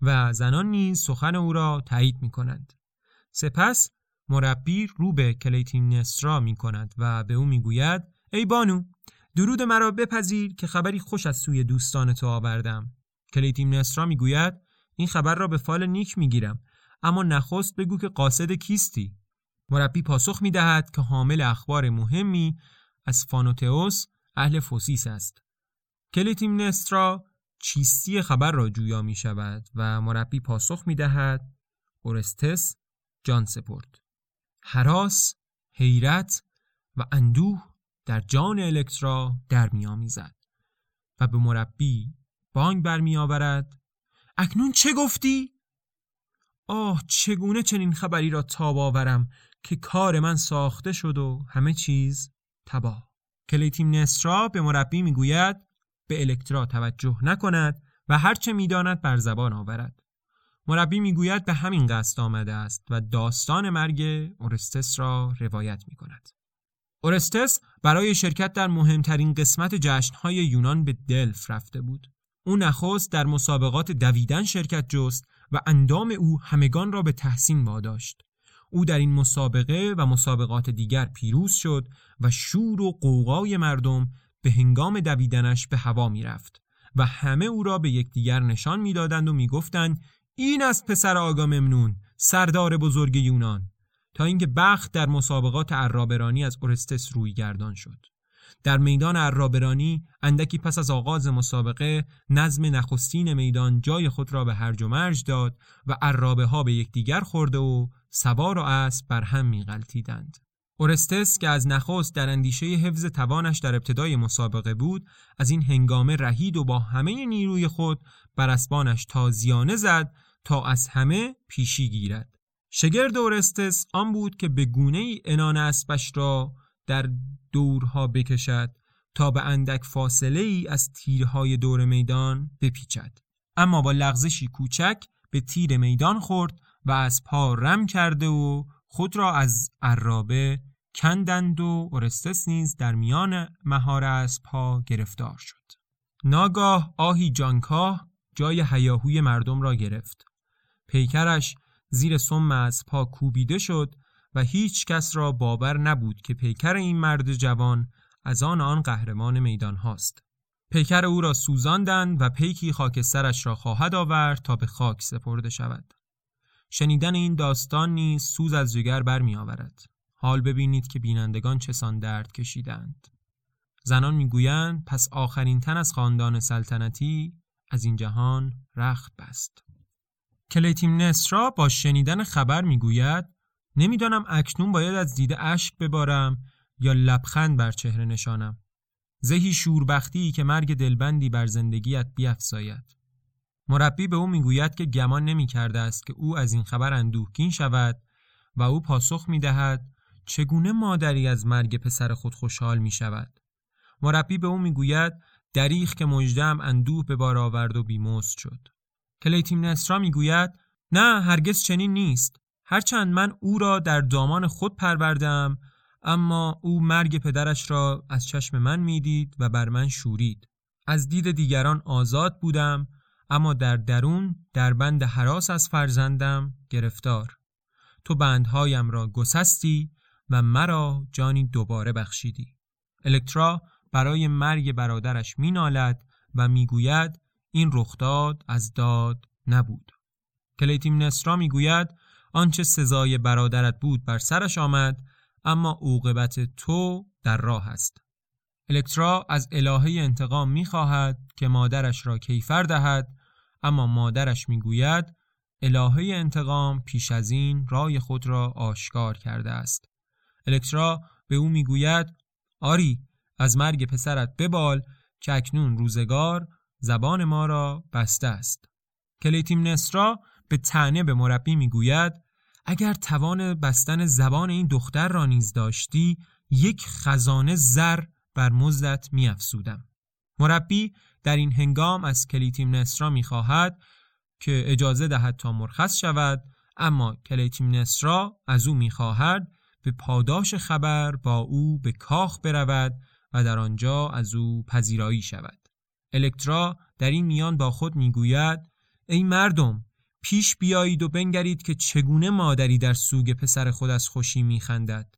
و زنان نیز سخن او را تایید می کنند. سپس مربی رو به کلیتین نسرا می کند و به او می گوید ای بانو درود مرا بپذیر که خبری خوش از سوی دوستان تو آوردم. کلیتیم نسرا می گوید این خبر را به فال نیک می‌گیرم اما نخست بگو که قاصد کیستی. مربی پاسخ می‌دهد که حامل اخبار مهمی از فانوتئوس اهل فوسیس است. کلیتیمنسترا چیستی خبر را جویا می شود و مربی پاسخ می دهد اورستس جان سپرد حراس، حیرت و اندوه در جان الکترا در می و به مربی بانگ برمی آورد اکنون چه گفتی؟ آه چگونه چنین خبری را تاب آورم که کار من ساخته شد و همه چیز تباه کلیتیم نسترا به مربی می‌گوید به الکترا توجه نکند و هرچه می‌داند بر زبان آورد مربی می‌گوید به همین قصد آمده است و داستان مرگ اورستس را روایت می کند. اورستس برای شرکت در مهمترین قسمت جشنهای یونان به دلف رفته بود. او نخست در مسابقات دویدن شرکت جست و اندام او همگان را به تحسین واداشت. او در این مسابقه و مسابقات دیگر پیروز شد و شور و قوقای مردم به هنگام دویدنش به هوا می رفت و همه او را به یکدیگر نشان می‌دادند و می‌گفتند این است پسر آگا ممنون سردار بزرگ یونان تا اینکه بخت در مسابقات عرابرانی از اورستس روی گردان شد در میدان عرابرانی اندکی پس از آغاز مسابقه نظم نخستین میدان جای خود را به هرج و مرج داد و عرابه ها به یکدیگر خورده و سوار و اسب بر هم میغلطیدند اورستس که از نخست در اندیشه حفظ توانش در ابتدای مسابقه بود از این هنگامه رهید و با همه نیروی خود بر اسبانش تازیانه زد تا از همه پیشی گیرد. شگرد اورستس آن بود که به گونه ای انان اسبش را در دورها بکشد تا به اندک فاصله ای از تیرهای دور میدان بپیچد. اما با لغزشی کوچک به تیر میدان خورد و از پا رم کرده و خود را از عرابه کندند و اورستس نیز در میان مهار از پا گرفتار شد. ناگاه آهی جانکاه جای هیاهوی مردم را گرفت. پیکرش زیر سم از پا کوبیده شد و هیچ کس را باور نبود که پیکر این مرد جوان از آن آن قهرمان میدان هاست. پیکر او را سوزاندند و پیکی خاکسترش را خواهد آورد تا به خاک سپرده شود. شنیدن این داستان نیز سوز از جگر برمی آورد. حال ببینید که بینندگان چسان درد کشیدند. زنان می‌گویند پس آخرین تن از خاندان سلطنتی از این جهان رخت بست. کلیتیم نسرا با شنیدن خبر می‌گوید نمی‌دانم اکنون باید از دیده اشک ببارم یا لبخند بر چهره نشانم. زهی شوربختی که مرگ دلبندی بر زندگیت بیافزاید. مربی به او می‌گوید که گمان نمی کرده است که او از این خبر اندوهگین شود و او پاسخ می دهد چگونه مادری از مرگ پسر خود خوشحال می شود. مربی به او می‌گوید دریخ که مجدم اندوه به بار آورد و بیمست شد. کلیتیم نسرا می‌گوید نه هرگز چنین نیست. هرچند من او را در دامان خود پروردم اما او مرگ پدرش را از چشم من می‌دید و بر من شورید. از دید دیگران آزاد بودم اما در درون در بند حراس از فرزندم گرفتار. تو بندهایم را گسستی و مرا جانی دوباره بخشیدی. الکترا برای مرگ برادرش مینالد و می‌گوید این رخداد از داد نبود. کلیتیم نسرا می‌گوید آنچه سزای برادرت بود بر سرش آمد اما عوقبت تو در راه است. الکترا از الهه انتقام می‌خواهد که مادرش را کیفر دهد اما مادرش می‌گوید الهه انتقام پیش از این رای خود را آشکار کرده است. الکترا به او می‌گوید آری از مرگ پسرت ببال که اکنون روزگار زبان ما را بسته است. کلیتیم نسرا به تنه به مربی می‌گوید اگر توان بستن زبان این دختر را نیز داشتی یک خزانه زر بر مزدت میافزودم. مربی در این هنگام از کلیتیم نسرا می‌خواهد که اجازه دهد تا مرخص شود اما کلیتیم نسرا از او می‌خواهد به پاداش خبر با او به کاخ برود و در آنجا از او پذیرایی شود. الکترا در این میان با خود می‌گوید ای مردم پیش بیایید و بنگرید که چگونه مادری در سوگ پسر خود از خوشی میخندد.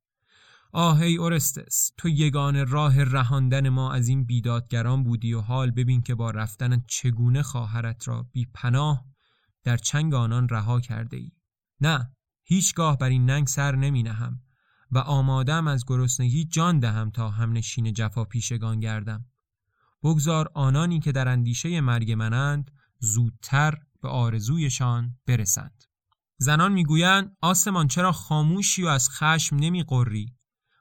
آهی اورستس تو یگان راه رهاندن ما از این بیدادگران بودی و حال ببین که با رفتن چگونه خواهرت را بی پناه در چنگ آنان رها کرده ای نه هیچگاه بر این ننگ سر نمی نهم و آمادم از گرسنگی جان دهم تا همنشین جفا پیشگان گردم. بگذار آنانی که در اندیشه مرگ منند زودتر به آرزویشان برسند. زنان می‌گویند آسمان چرا خاموشی و از خشم نمی قری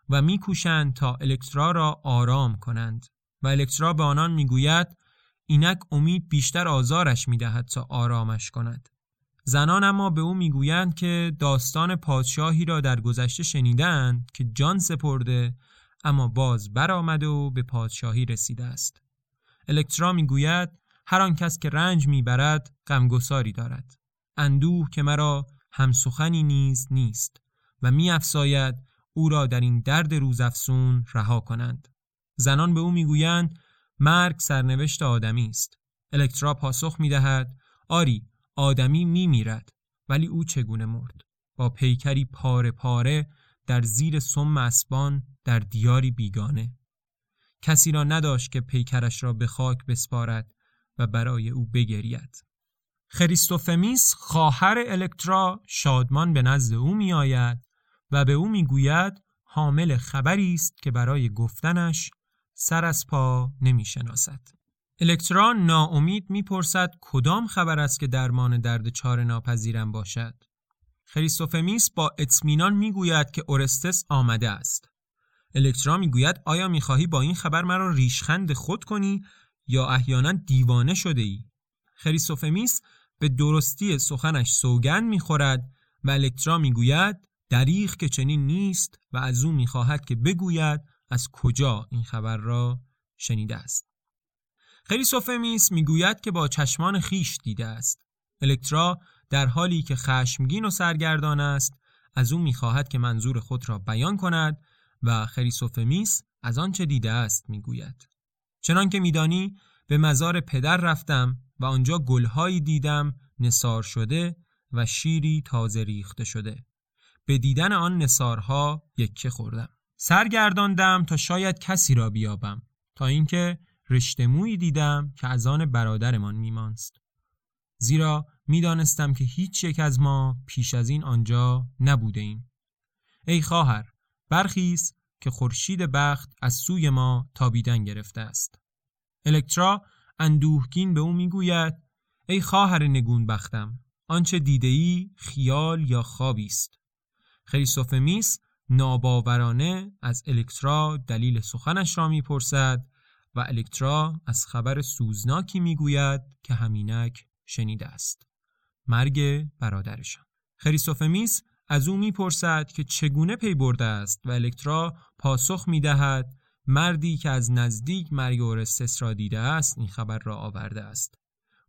و میکوشند تا الکترا را آرام کنند. و الکترا به آنان می‌گوید اینک امید بیشتر آزارش می‌دهد تا آرامش کند. زنان اما به او می‌گویند که داستان پادشاهی را در گذشته شنیدند که جان سپرده اما باز برآمده و به پادشاهی رسیده است. الکترا می‌گوید هر آن کس که رنج می‌برد غمگساری دارد. اندوه که مرا همسخنی نیز نیست و میافزاید او را در این درد روزافسون رها کنند. زنان به او می‌گویند مرگ سرنوشت آدمی است. الکترا پاسخ می‌دهد آری آدمی میمیرد ولی او چگونه مرد؟ با پیکری پاره پاره در زیر سم اسبان در دیاری بیگانه. کسی را نداشت که پیکرش را به خاک بسپارد. و برای او بگرید خریستوفمیس خواهر الکترا شادمان به نزد او میآید و به او می‌گوید حامل خبری است که برای گفتنش سر از پا نمی‌شناسد. الکترا ناامید می‌پرسد کدام خبر است که درمان درد چار ناپذیرم باشد. خریستوفمیس با اطمینان می‌گوید که اورستس آمده است. الکترا می‌گوید آیا می‌خواهی با این خبر مرا ریشخند خود کنی یا احیانا دیوانه شده ای؟ خریستوفمیس به درستی سخنش سوگند می‌خورد و الکترا می‌گوید دریغ که چنین نیست و از او می‌خواهد که بگوید از کجا این خبر را شنیده است. خریسوفمیس می‌گوید که با چشمان خیش دیده است. الکترا در حالی که خشمگین و سرگردان است از او می‌خواهد که منظور خود را بیان کند و خریسوفمیس از آنچه دیده است می‌گوید. چنان که میدانی به مزار پدر رفتم و آنجا گلهایی دیدم نصار شده و شیری تازه ریخته شده. به دیدن آن نصارها یکه خوردم. سرگرداندم تا شاید کسی را بیابم تا اینکه رشته دیدم که از آن برادرمان میمانست. زیرا می‌دانستم که هیچ یک از ما پیش از این آنجا نبوده ایم. ای خواهر برخیز که خورشید بخت از سوی ما تابیدن گرفته است. الکترا اندوهگین به او می‌گوید ای خواهر نگون بختم آنچه دیده ای خیال یا خوابی است. خریسوفمیس ناباورانه از الکترا دلیل سخنش را می‌پرسد و الکترا از خبر سوزناکی می‌گوید که همینک شنیده است. مرگ برادرشان. خریسوفمیس از او می‌پرسد که چگونه پی برده است و الکترا پاسخ می‌دهد مردی که از نزدیک مرگ اورستس را دیده است این خبر را آورده است.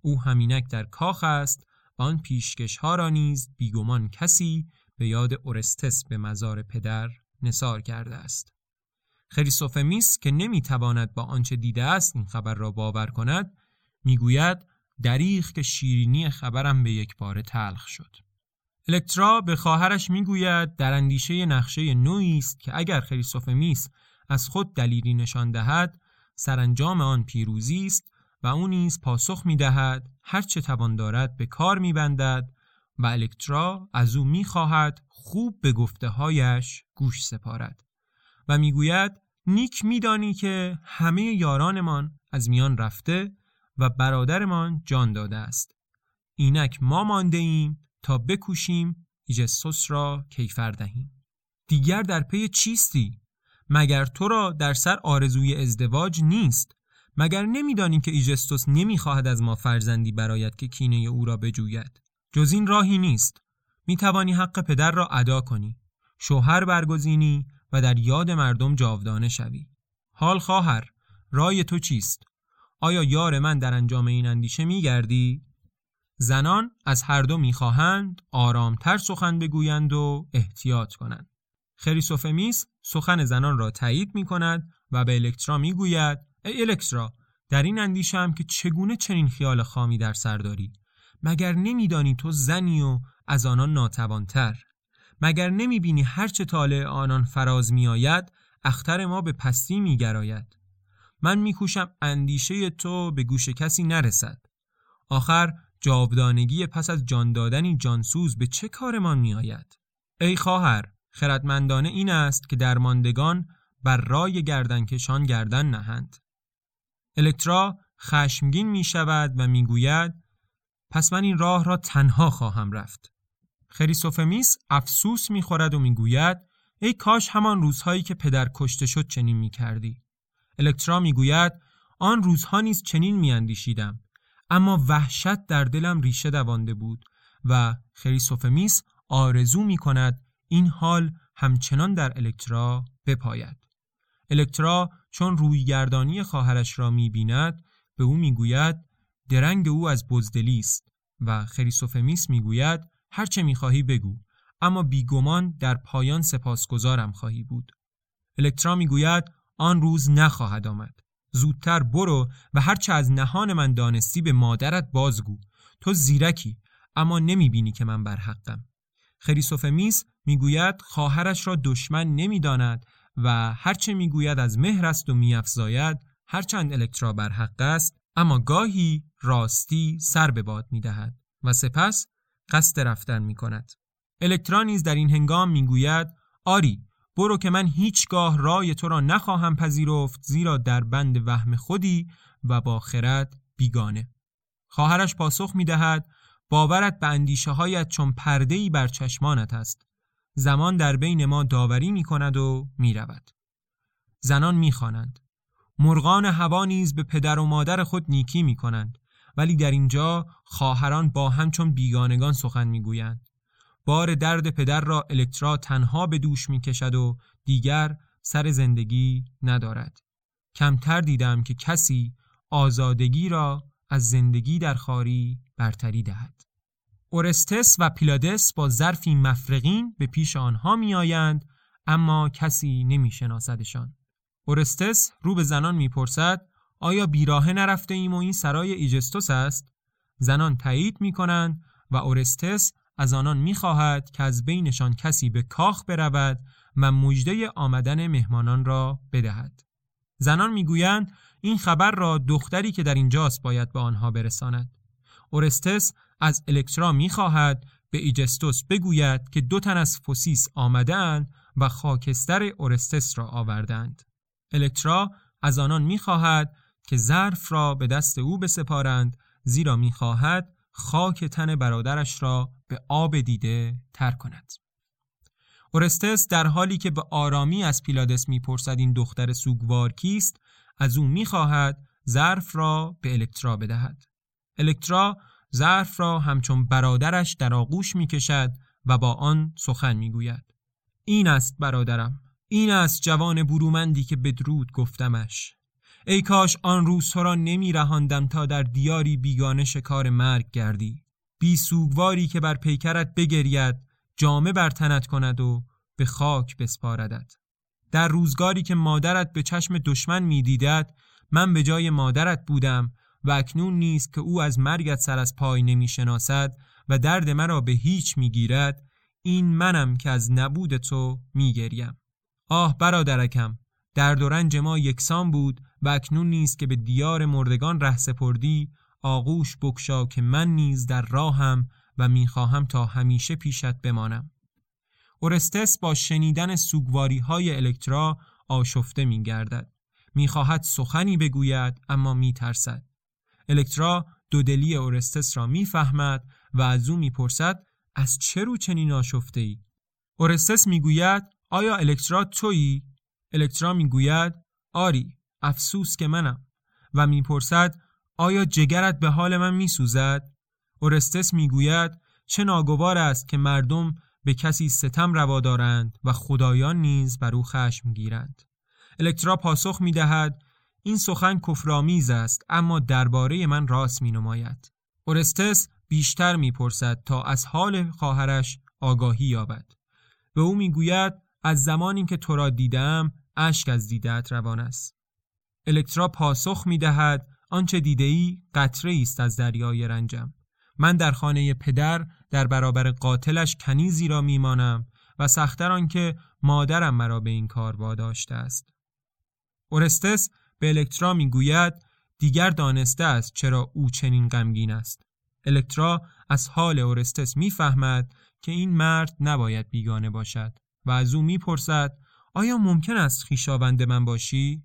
او همینک در کاخ است و آن پیشکش ها را نیز بیگمان کسی به یاد اورستس به مزار پدر نصار کرده است. خریسوفمیس که نمی‌تواند با آنچه دیده است این خبر را باور کند می‌گوید دریغ که شیرینی خبرم به یک بار تلخ شد. الکترا به خواهرش می‌گوید در اندیشه نقشه نوعی است که اگر خریسوفمیس از خود دلیلی نشان دهد سرانجام آن پیروزی است و او نیز پاسخ می دهد هر چه توان دارد به کار می بندد و الکترا از او می خواهد خوب به گفته هایش گوش سپارد. و می‌گوید نیک میدانی که همه یارانمان از میان رفته و برادرمان جان داده است. اینک ما مانده ایم تا بکوشیم ایجستوس را کیفر دهیم. دیگر در پی چیستی؟ مگر تو را در سر آرزوی ازدواج نیست؟ مگر نمیدانی که ایجستوس نمی‌خواهد از ما فرزندی برایت که کینه او را بجوید؟ جز این راهی نیست. می توانی حق پدر را ادا کنی. شوهر برگزینی و در یاد مردم جاودانه شوی. حال خواهر رای تو چیست؟ آیا یار من در انجام این اندیشه میگردی؟ زنان از هر دو می‌خواهند آرامتر سخن بگویند و احتیاط کنند. خریسوفمیس سخن زنان را تایید می کند و به الکترا می گوید ای الکترا در این اندیشم که چگونه چنین خیال خامی در سر داری؟ مگر نمیدانی تو زنی و از آنان ناتوانتر؟ مگر نمی بینی هرچه طالع آنان فراز می آید اختر ما به پستی می گراید من میکوشم اندیشه تو به گوش کسی نرسد. آخر جاودانگی پس از جان دادنی جانسوز به چه کارمان می آید؟ ای خواهر خردمندانه این است که درماندگان بر رای گردنکشان گردن نهند. الکترا خشمگین می شود و می گوید پس من این راه را تنها خواهم رفت. خریسوفمیس افسوس می خورد و می گوید ای کاش همان روزهایی که پدر کشته شد چنین می کردی الکترا می گوید آن روزها نیز چنین می اندیشیدم اما وحشت در دلم ریشه دوانده بود و خریسوفمیس آرزو می کند این حال همچنان در الکترا بپاید. الکترا چون روی گردانی خواهرش را می بیند به او می گوید درنگ او از بزدلی است و خریسوفمیس می گوید هرچه می خواهی بگو اما بیگمان در پایان سپاسگزارم خواهی بود. الکترا می گوید آن روز نخواهد آمد. زودتر برو و هرچه از نهان من دانستی به مادرت بازگو. تو زیرکی اما نمی بینی که من بر حقم. خریسوفمیس می‌گوید خواهرش را دشمن نمی‌داند و هرچه می‌گوید از مهر است و میافزاید هرچند الکترا بر حق است اما گاهی راستی سر به باد می‌دهد و سپس قصد رفتن می‌کند. الکترا نیز در این هنگام می‌گوید آری برو که من هیچگاه رای تو را نخواهم پذیرفت زیرا در بند وهم خودی و با خرد بیگانه خواهرش پاسخ می دهد باورت به اندیشه هایت چون پردهی بر چشمانت است زمان در بین ما داوری می کند و می رود. زنان می خوانند. مرغان هوا نیز به پدر و مادر خود نیکی می کنند ولی در اینجا خواهران با هم چون بیگانگان سخن می گویند. بار درد پدر را الکترا تنها به دوش می کشد و دیگر سر زندگی ندارد. کمتر دیدم که کسی آزادگی را از زندگی در خاری برتری دهد. اورستس و پیلادس با ظرفی مفرقین به پیش آنها می آیند اما کسی نمی شناسدشان. اورستس رو به زنان می‌پرسد آیا بیراهه نرفته ایم و این سرای ایجستوس است؟ زنان تایید می کنند و اورستس از آنان می‌خواهد که از بینشان کسی به کاخ برود و مژده آمدن مهمانان را بدهد. زنان می‌گویند این خبر را دختری که در اینجاست باید به آنها برساند. اورستس از الکترا می‌خواهد به ایجستوس بگوید که دو تن از فوسیس آمدند و خاکستر اورستس را آوردند. الکترا از آنان می‌خواهد که ظرف را به دست او بسپارند زیرا می‌خواهد خاک تن برادرش را به آب دیده تر کند. اورستس در حالی که به آرامی از پیلادس می‌پرسد این دختر سوگوار کیست از او می‌خواهد ظرف را به الکترا بدهد. الکترا ظرف را همچون برادرش در آغوش می‌کشد و با آن سخن می‌گوید. این است برادرم. این است جوان برومندی که بدرود گفتمش. ای کاش آن روز را نمی رهاندم تا در دیاری بیگانه شکار مرگ گردی بی سوگواری که بر پیکرت بگرید جامه بر تنت کند و به خاک بسپاردد در روزگاری که مادرت به چشم دشمن می‌دیدد من به جای مادرت بودم و اکنون نیست که او از مرگت سر از پای نمی شناسد و درد مرا به هیچ می‌گیرد این منم که از نبود تو میگریم آه برادرکم درد و رنج ما یکسان بود و اکنون نیست که به دیار مردگان ره سپردی آغوش بکشا که من نیز در راهم و می‌خواهم تا همیشه پیشت بمانم اورستس با شنیدن سوگواری های الکترا آشفته میگردد می‌خواهد سخنی بگوید اما میترسد الکترا دودلی اورستس را می‌فهمد و از او می‌پرسد از چه رو چنین آشفته ای؟ اورستس می‌گوید آیا الکترا تویی؟ الکترا می‌گوید آری افسوس که منم و می‌پرسد آیا جگرت به حال من میسوزد اورستس می‌گوید چه ناگوار است که مردم به کسی ستم روا دارند و خدایان نیز بر او خشم گیرند الکترا پاسخ می‌دهد این سخن کفرآمیز است اما درباره من راست می نماید. اورستس بیشتر می‌پرسد تا از حال خواهرش آگاهی یابد. به او می‌گوید از زمانی که تو را دیدم اشک از دیدت روان است. الکترا پاسخ می دهد آنچه دیده ای قطره است از دریای رنجم. من در خانه پدر در برابر قاتلش کنیزی را میمانم و سختر آنکه مادرم مرا به این کار واداشته است. اورستس به الکترا می‌گوید دیگر دانسته است چرا او چنین غمگین است. الکترا از حال اورستس می‌فهمد که این مرد نباید بیگانه باشد و از او می‌پرسد آیا ممکن است خیشاوند من باشی؟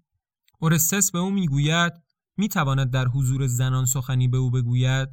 اورستس به او می‌گوید می‌تواند در حضور زنان سخنی به او بگوید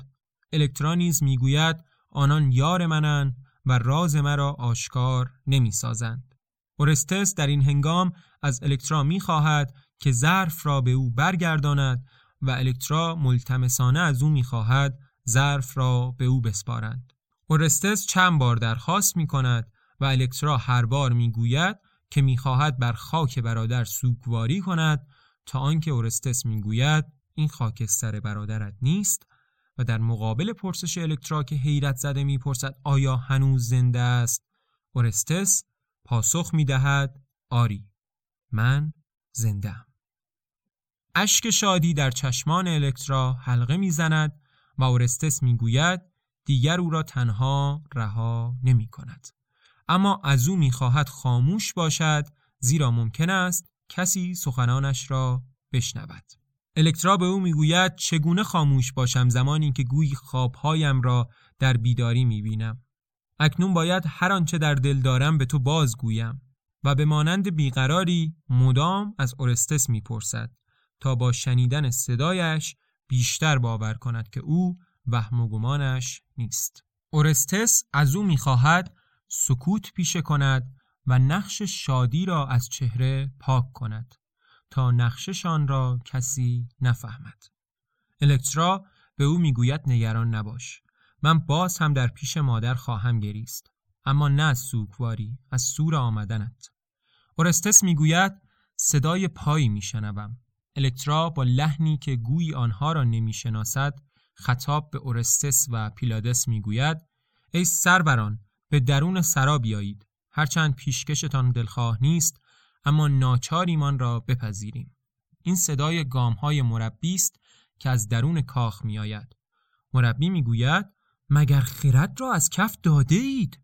الکترا نیز می‌گوید آنان یار منند و راز مرا آشکار نمی‌سازند. اورستس در این هنگام از الکترا می‌خواهد که ظرف را به او برگرداند و الکترا ملتمسانه از او می‌خواهد ظرف را به او بسپارند. اورستس چند بار درخواست می کند و الکترا هر بار می گوید که می‌خواهد بر خاک برادر سوگواری کند تا آنکه اورستس می‌گوید این خاکستر برادرت نیست و در مقابل پرسش الکترا که حیرت زده می‌پرسد آیا هنوز زنده است اورستس پاسخ می‌دهد آری من زندم اشک شادی در چشمان الکترا حلقه می‌زند و اورستس می‌گوید دیگر او را تنها رها نمی کند. اما از او می‌خواهد خاموش باشد زیرا ممکن است کسی سخنانش را بشنود. الکترا به او می‌گوید چگونه خاموش باشم زمانی که گویی خوابهایم را در بیداری می‌بینم. اکنون باید هر آنچه در دل دارم به تو بازگویم و به مانند بیقراری مدام از اورستس می‌پرسد تا با شنیدن صدایش بیشتر باور کند که او وهم و گمانش نیست. اورستس از او می‌خواهد سکوت پیشه کند و نقش شادی را از چهره پاک کند تا نقششان را کسی نفهمد. الکترا به او می‌گوید نگران نباش. من باز هم در پیش مادر خواهم گریست. اما نه از سوگواری، از سور آمدنت. اورستس می‌گوید صدای پایی میشنوم. الکترا با لحنی که گویی آنها را نمی‌شناسد خطاب به اورستس و پیلادس می‌گوید ای سربران به درون سرا بیایید هرچند پیشکشتان دلخواه نیست اما ناچاریمان را بپذیریم. این صدای گام های مربی است که از درون کاخ میآید. مربی می‌گوید مگر خرد را از کف داده اید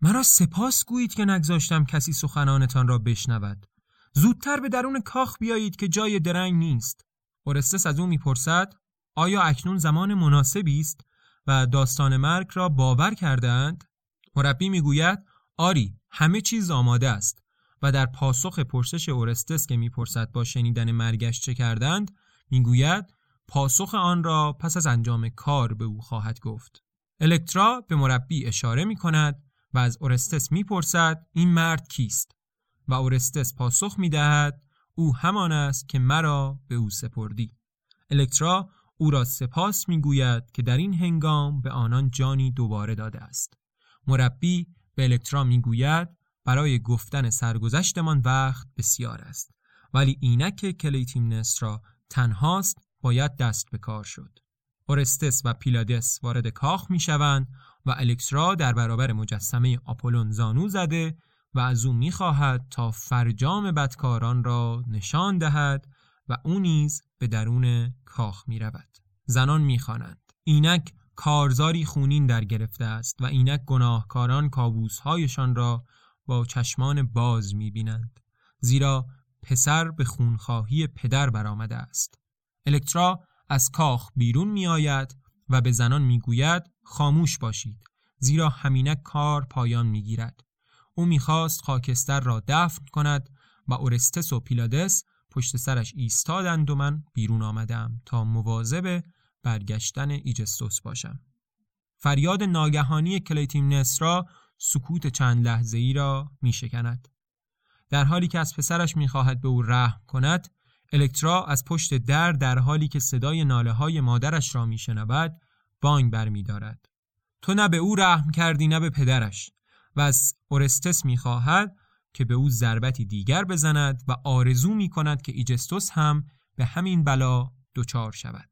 مرا سپاس گویید که نگذاشتم کسی سخنانتان را بشنود. زودتر به درون کاخ بیایید که جای درنگ نیست. اورستس از او می‌پرسد آیا اکنون زمان مناسبی است و داستان مرگ را باور کردند مربی می‌گوید آری همه چیز آماده است. و در پاسخ پرسش اورستس که می‌پرسد با شنیدن مرگش چه کردند می‌گوید پاسخ آن را پس از انجام کار به او خواهد گفت. الکترا به مربی اشاره می کند و از اورستس می‌پرسد این مرد کیست؟ و اورستس پاسخ می دهد او همان است که مرا به او سپردی. الکترا او را سپاس می‌گوید که در این هنگام به آنان جانی دوباره داده است. مربی به الکترا می‌گوید برای گفتن سرگذشتمان وقت بسیار است ولی اینک کلیتیمنسترا تنهاست باید دست به کار شد اورستس و پیلادس وارد کاخ می‌شوند و الکترا در برابر مجسمه آپولون زانو زده و از او می‌خواهد تا فرجام بدکاران را نشان دهد و او نیز به درون کاخ می رود. زنان می خوانند. اینک کارزاری خونین در گرفته است و اینک گناهکاران کابوسهایشان را با چشمان باز می بینند. زیرا پسر به خونخواهی پدر برآمده است. الکترا از کاخ بیرون می آید و به زنان می گوید خاموش باشید زیرا همینک کار پایان می گیرد. او می‌خواست خاکستر را دفن کند و اورستس و پیلادس پشت سرش ایستادند و من بیرون آمدم تا مواظب برگشتن ایجستوس باشم. فریاد ناگهانی کلیتیمنس را سکوت چند لحظه ای را می شکند. در حالی که از پسرش می‌خواهد به او رحم کند الکترا از پشت در در حالی که صدای ناله های مادرش را میشنود بانگ برمیدارد تو نه به او رحم کردی نه به پدرش و از اورستس می‌خواهد که به او ضربتی دیگر بزند و آرزو می کند که ایجستوس هم به همین بلا دچار شود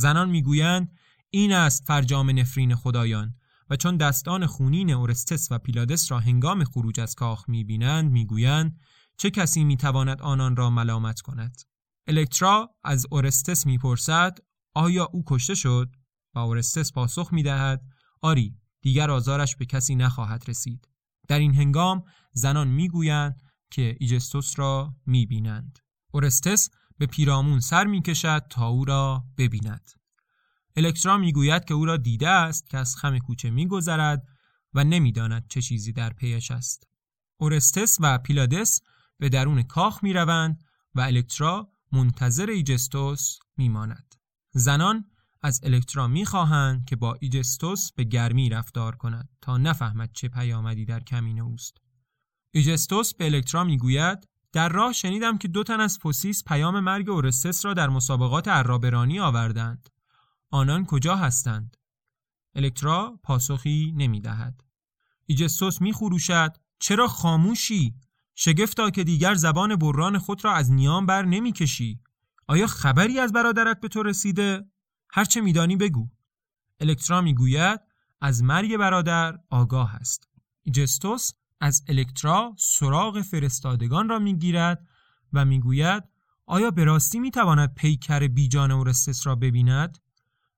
زنان می‌گویند این است فرجام نفرین خدایان. و چون دستان خونین اورستس و پیلادس را هنگام خروج از کاخ می‌بینند می‌گویند چه کسی می‌تواند آنان را ملامت کند؟ الکترا از اورستس می‌پرسد آیا او کشته شد؟ و اورستس پاسخ می‌دهد آری دیگر آزارش به کسی نخواهد رسید. در این هنگام زنان می‌گویند که ایجستوس را می‌بینند. اورستس به پیرامون سر می‌کشد تا او را ببیند. الکترا می‌گوید که او را دیده است که از خم کوچه میگذرد و نمی‌داند چه چیزی در پیش است. اورستس و پیلادس به درون کاخ می‌روند و الکترا منتظر ایجستوس میماند. زنان از الکترا می‌خواهند که با ایجستوس به گرمی رفتار کند تا نفهمد چه پیامدی در کمین اوست. ایجستوس به الکترا می‌گوید در راه شنیدم که دو تن از فوسیس پیام مرگ اورستس را در مسابقات عرابرانی آوردند. آنان کجا هستند؟ الکترا پاسخی نمی‌دهد. ایجستوس میخروشد چرا خاموشی؟ شگفتا که دیگر زبان بران خود را از نیام بر نمی‌کشی. آیا خبری از برادرت به تو رسیده؟ هرچه میدانی بگو. الکترا می‌گوید از مرگ برادر آگاه است. ایجستوس از الکترا سراغ فرستادگان را می‌گیرد و می‌گوید آیا به راستی می‌تواند پیکر بیجان اورستس را ببیند؟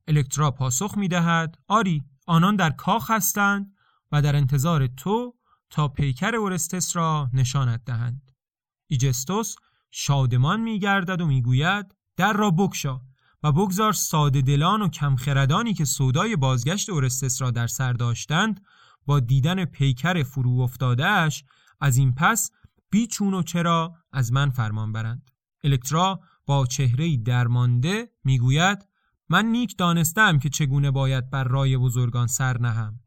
الکترا پاسخ می‌دهد آری آنان در کاخ هستند و در انتظار تو تا پیکر اورستس را نشانت دهند. ایجستوس شادمان میگردد و می‌گوید در را بکشا و بگذار ساده دلان و کمخردانی که سودای بازگشت اورستس را در سر داشتند با دیدن پیکر فرو افتادهش از این پس بیچون و چرا از من فرمان برند. الکترا با چهره درمانده می‌گوید من نیک دانستم که چگونه باید بر رای بزرگان سر نهم.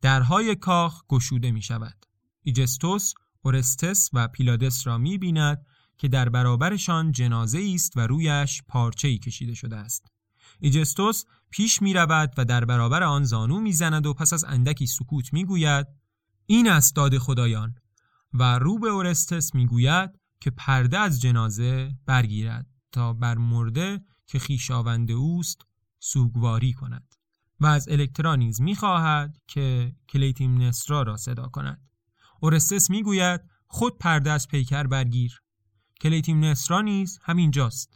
درهای کاخ گشوده می شود. ایجستوس، اورستس و پیلادس را می بیند که در برابرشان جنازه است و رویش پارچه‌ای کشیده شده است. ایجستوس پیش می رود و در برابر آن زانو می زند و پس از اندکی سکوت می گوید این است داد خدایان. و رو به اورستس می گوید که پرده از جنازه برگیرد تا بر مرده که خیشاوند اوست سوگواری کند و از الکترا نیز می‌خواهد که کلیتیمنسترا را صدا کند. اورستس می‌گوید خود پرده از پیکر برگیر. کلیتیمنسترا نیز همینجاست.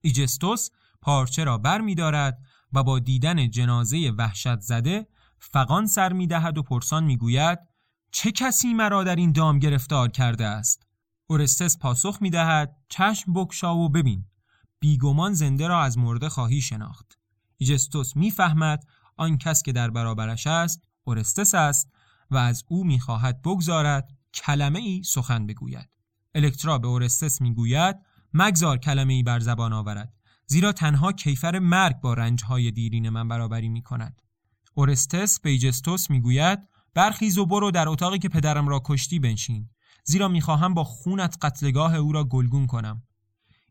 ایجستوس پارچه را بر می دارد و با دیدن جنازه وحشت زده فقان سر می دهد و پرسان می گوید چه کسی مرا در این دام گرفتار کرده است؟ اورستس پاسخ می دهد چشم بکشا و ببین. بیگمان زنده را از مرده خواهی شناخت. ایجستوس می‌فهمد آن کس که در برابرش است اورستس است و از او می‌خواهد بگذارد کلمه ای سخن بگوید. الکترا به اورستس می‌گوید مگذار کلمه ای بر زبان آورد. زیرا تنها کیفر مرگ با رنجهای دیرین من برابری می کند. اورستس به ایجستوس می‌گوید برخیز و برو در اتاقی که پدرم را کشتی بنشین. زیرا می‌خواهم با خونت قتلگاه او را گلگون کنم.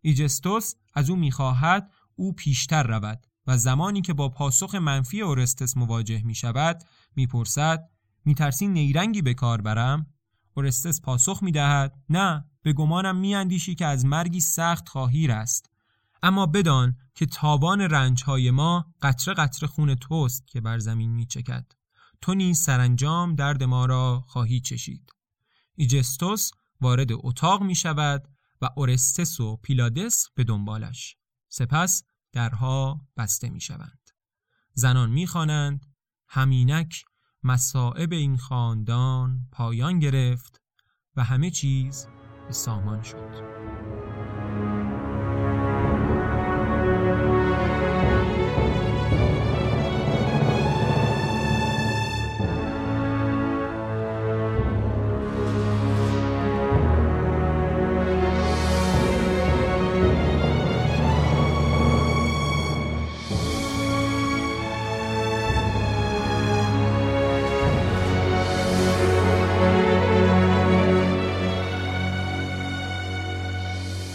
ایجستوس از او می‌خواهد او پیشتر رود و زمانی که با پاسخ منفی اورستس مواجه می شود می‌پرسد میترسی نیرنگی به کار برم؟ اورستس پاسخ می‌دهد نه به گمانم میاندیشی که از مرگی سخت خواهی است اما بدان که تابان رنجهای ما قطره قطره خون توست که بر زمین میچکد. تو نیز سرانجام درد ما را خواهی چشید. ایجستوس وارد اتاق می شود و اورستس و پیلادس به دنبالش. سپس درها بسته می شوند زنان می خوانند همینک مصائب این خاندان پایان گرفت و همه چیز به سامان شد.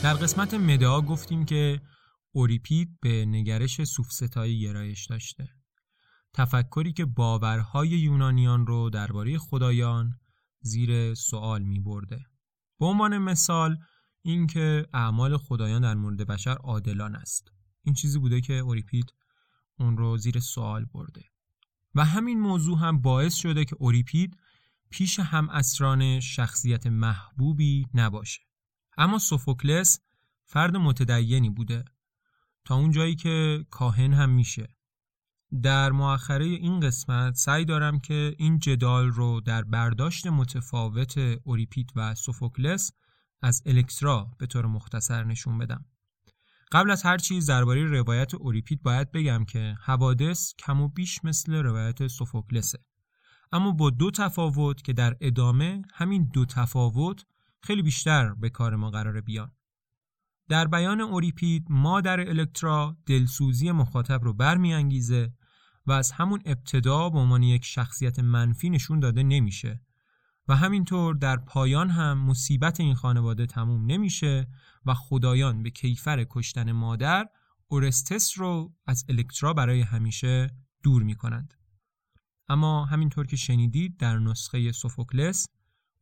در قسمت مدعا گفتیم که اوریپید به نگرش سوفستایی گرایش داشته. تفکری که باورهای یونانیان رو درباره خدایان زیر سوال می برده. به عنوان مثال اینکه اعمال خدایان در مورد بشر عادلان است. این چیزی بوده که اوریپید اون رو زیر سوال برده. و همین موضوع هم باعث شده که اوریپید پیش هم اسران شخصیت محبوبی نباشه. اما سوفوکلس فرد متدینی بوده تا اون جایی که کاهن هم میشه. در مؤخره این قسمت سعی دارم که این جدال رو در برداشت متفاوت اوریپید و سوفوکلس از الکترا به طور مختصر نشون بدم. قبل از هر چیز درباره روایت اوریپید باید بگم که حوادث کم و بیش مثل روایت سوفوکلسه. اما با دو تفاوت که در ادامه همین دو تفاوت خیلی بیشتر به کار ما قرار بیان. در بیان اوریپید ما در الکترا دلسوزی مخاطب رو برمیانگیزه و از همون ابتدا به عنوان یک شخصیت منفی نشون داده نمیشه و همینطور در پایان هم مصیبت این خانواده تموم نمیشه و خدایان به کیفر کشتن مادر اورستس رو از الکترا برای همیشه دور می کنند. اما همینطور که شنیدید در نسخه سوفوکلس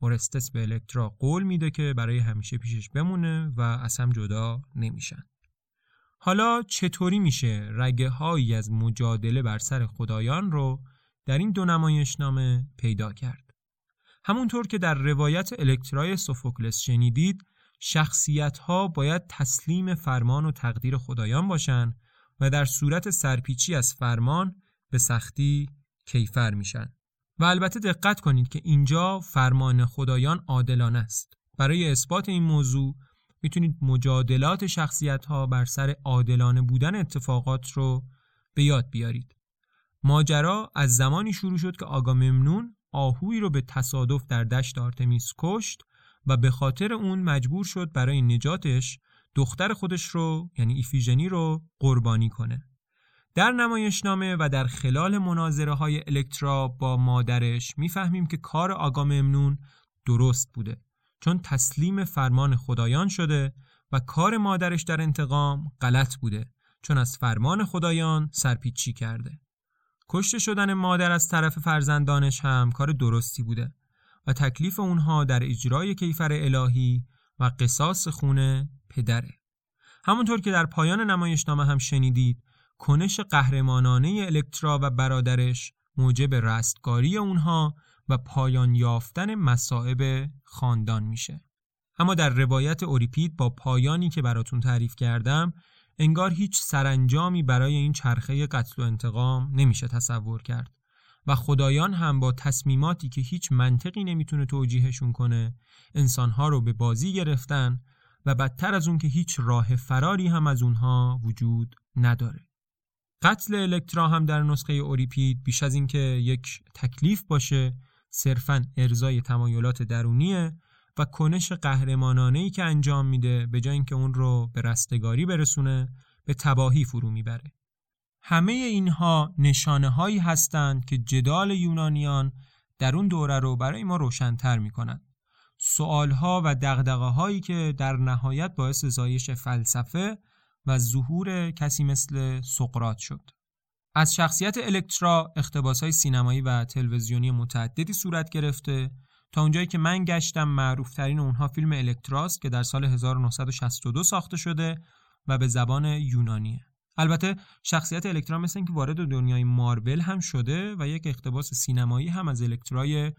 اورستس به الکترا قول میده که برای همیشه پیشش بمونه و از هم جدا نمیشن. حالا چطوری میشه رگه هایی از مجادله بر سر خدایان رو در این دو نمایشنامه پیدا کرد؟ همونطور که در روایت الکترای سوفوکلس شنیدید شخصیت ها باید تسلیم فرمان و تقدیر خدایان باشند و در صورت سرپیچی از فرمان به سختی کیفر میشن و البته دقت کنید که اینجا فرمان خدایان عادلانه است. برای اثبات این موضوع می‌تونید مجادلات شخصیت ها بر سر عادلانه بودن اتفاقات رو به یاد بیارید. ماجرا از زمانی شروع شد که آگاممنون آهوی رو به تصادف در دشت آرتمیس کشت و به خاطر اون مجبور شد برای نجاتش دختر خودش رو یعنی ایفیژنی رو قربانی کنه. در نمایشنامه و در خلال مناظره های الکترا با مادرش می‌فهمیم که کار آگاممنون درست بوده. چون تسلیم فرمان خدایان شده و کار مادرش در انتقام غلط بوده چون از فرمان خدایان سرپیچی کرده. کشته شدن مادر از طرف فرزندانش هم کار درستی بوده و تکلیف اونها در اجرای کیفر الهی و قصاص خونه پدره. همونطور که در پایان نمایشنامه هم شنیدید کنش قهرمانانه الکترا و برادرش موجب رستگاری اونها و پایان یافتن مصائب خاندان میشه. اما در روایت اوریپید با پایانی که براتون تعریف کردم انگار هیچ سرانجامی برای این چرخه قتل و انتقام نمیشه تصور کرد و خدایان هم با تصمیماتی که هیچ منطقی نمی‌تونه توجیهشون کنه انسانها رو به بازی گرفتن و بدتر از اون که هیچ راه فراری هم از اونها وجود نداره. قتل الکترا هم در نسخه اوریپید بیش از اینکه یک تکلیف باشه صرفا ارزای تمایلات درونیه و کنش قهرمانانه که انجام میده به جای اینکه اون رو به رستگاری برسونه به تباهی فرو می‌بره. همه اینها نشانه هایی هستند که جدال یونانیان در اون دوره رو برای ما روشنتر می‌کنند. سوال ها و دغدغه هایی که در نهایت باعث زایش فلسفه و ظهور کسی مثل سقرات شد. از شخصیت الکترا اختباس های سینمایی و تلویزیونی متعددی صورت گرفته تا اونجایی که من گشتم معروف ترین اونها فیلم الکتراست که در سال 1962 ساخته شده و به زبان یونانیه. البته شخصیت الکترا مثل اینکه وارد دنیای مارول هم شده و یک اقتباس سینمایی هم از الکترای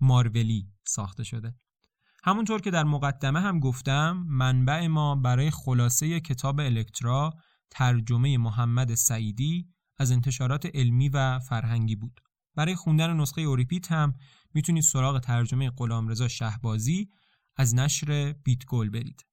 مارولی ساخته شده. همونطور که در مقدمه هم گفتم منبع ما برای خلاصه کتاب الکترا ترجمه محمد سعیدی از انتشارات علمی و فرهنگی بود. برای خوندن نسخه اوریپیت هم می‌تونید سراغ ترجمه غلامرضا شهبازی از نشر بیت گل برید.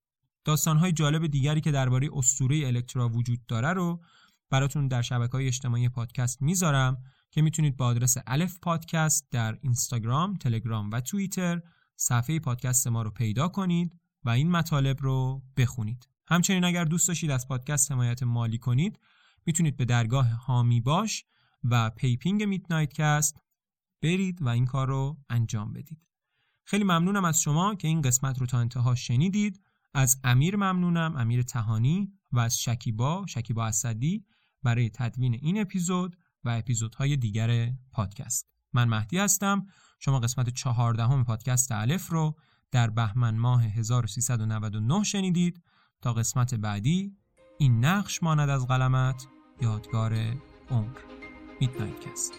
داستانهای جالب دیگری که درباره اسطوره الکترا وجود داره رو براتون در شبکه های اجتماعی پادکست می‌ذارم که می‌تونید با آدرس الف پادکست در اینستاگرام، تلگرام و توییتر صفحه پادکست ما رو پیدا کنید و این مطالب رو بخونید. همچنین اگر دوست داشتید از پادکست حمایت مالی کنید می‌تونید به درگاه حامی باش و PayPing Midnight Cast برید و این کار رو انجام بدید. خیلی ممنونم از شما که این قسمت رو تا انتها شنیدید. از امیر ممنونم امیر تهانی و از شکیبا شکیبا اسدی برای تدوین این اپیزود و اپیزودهای دیگر پادکست من مهدی هستم شما قسمت چهاردهم پادکست الف رو در بهمن ماه 1399 شنیدید. تا قسمت بعدی این نقش ماند از قلمت یادگار عمر. میدنایت کست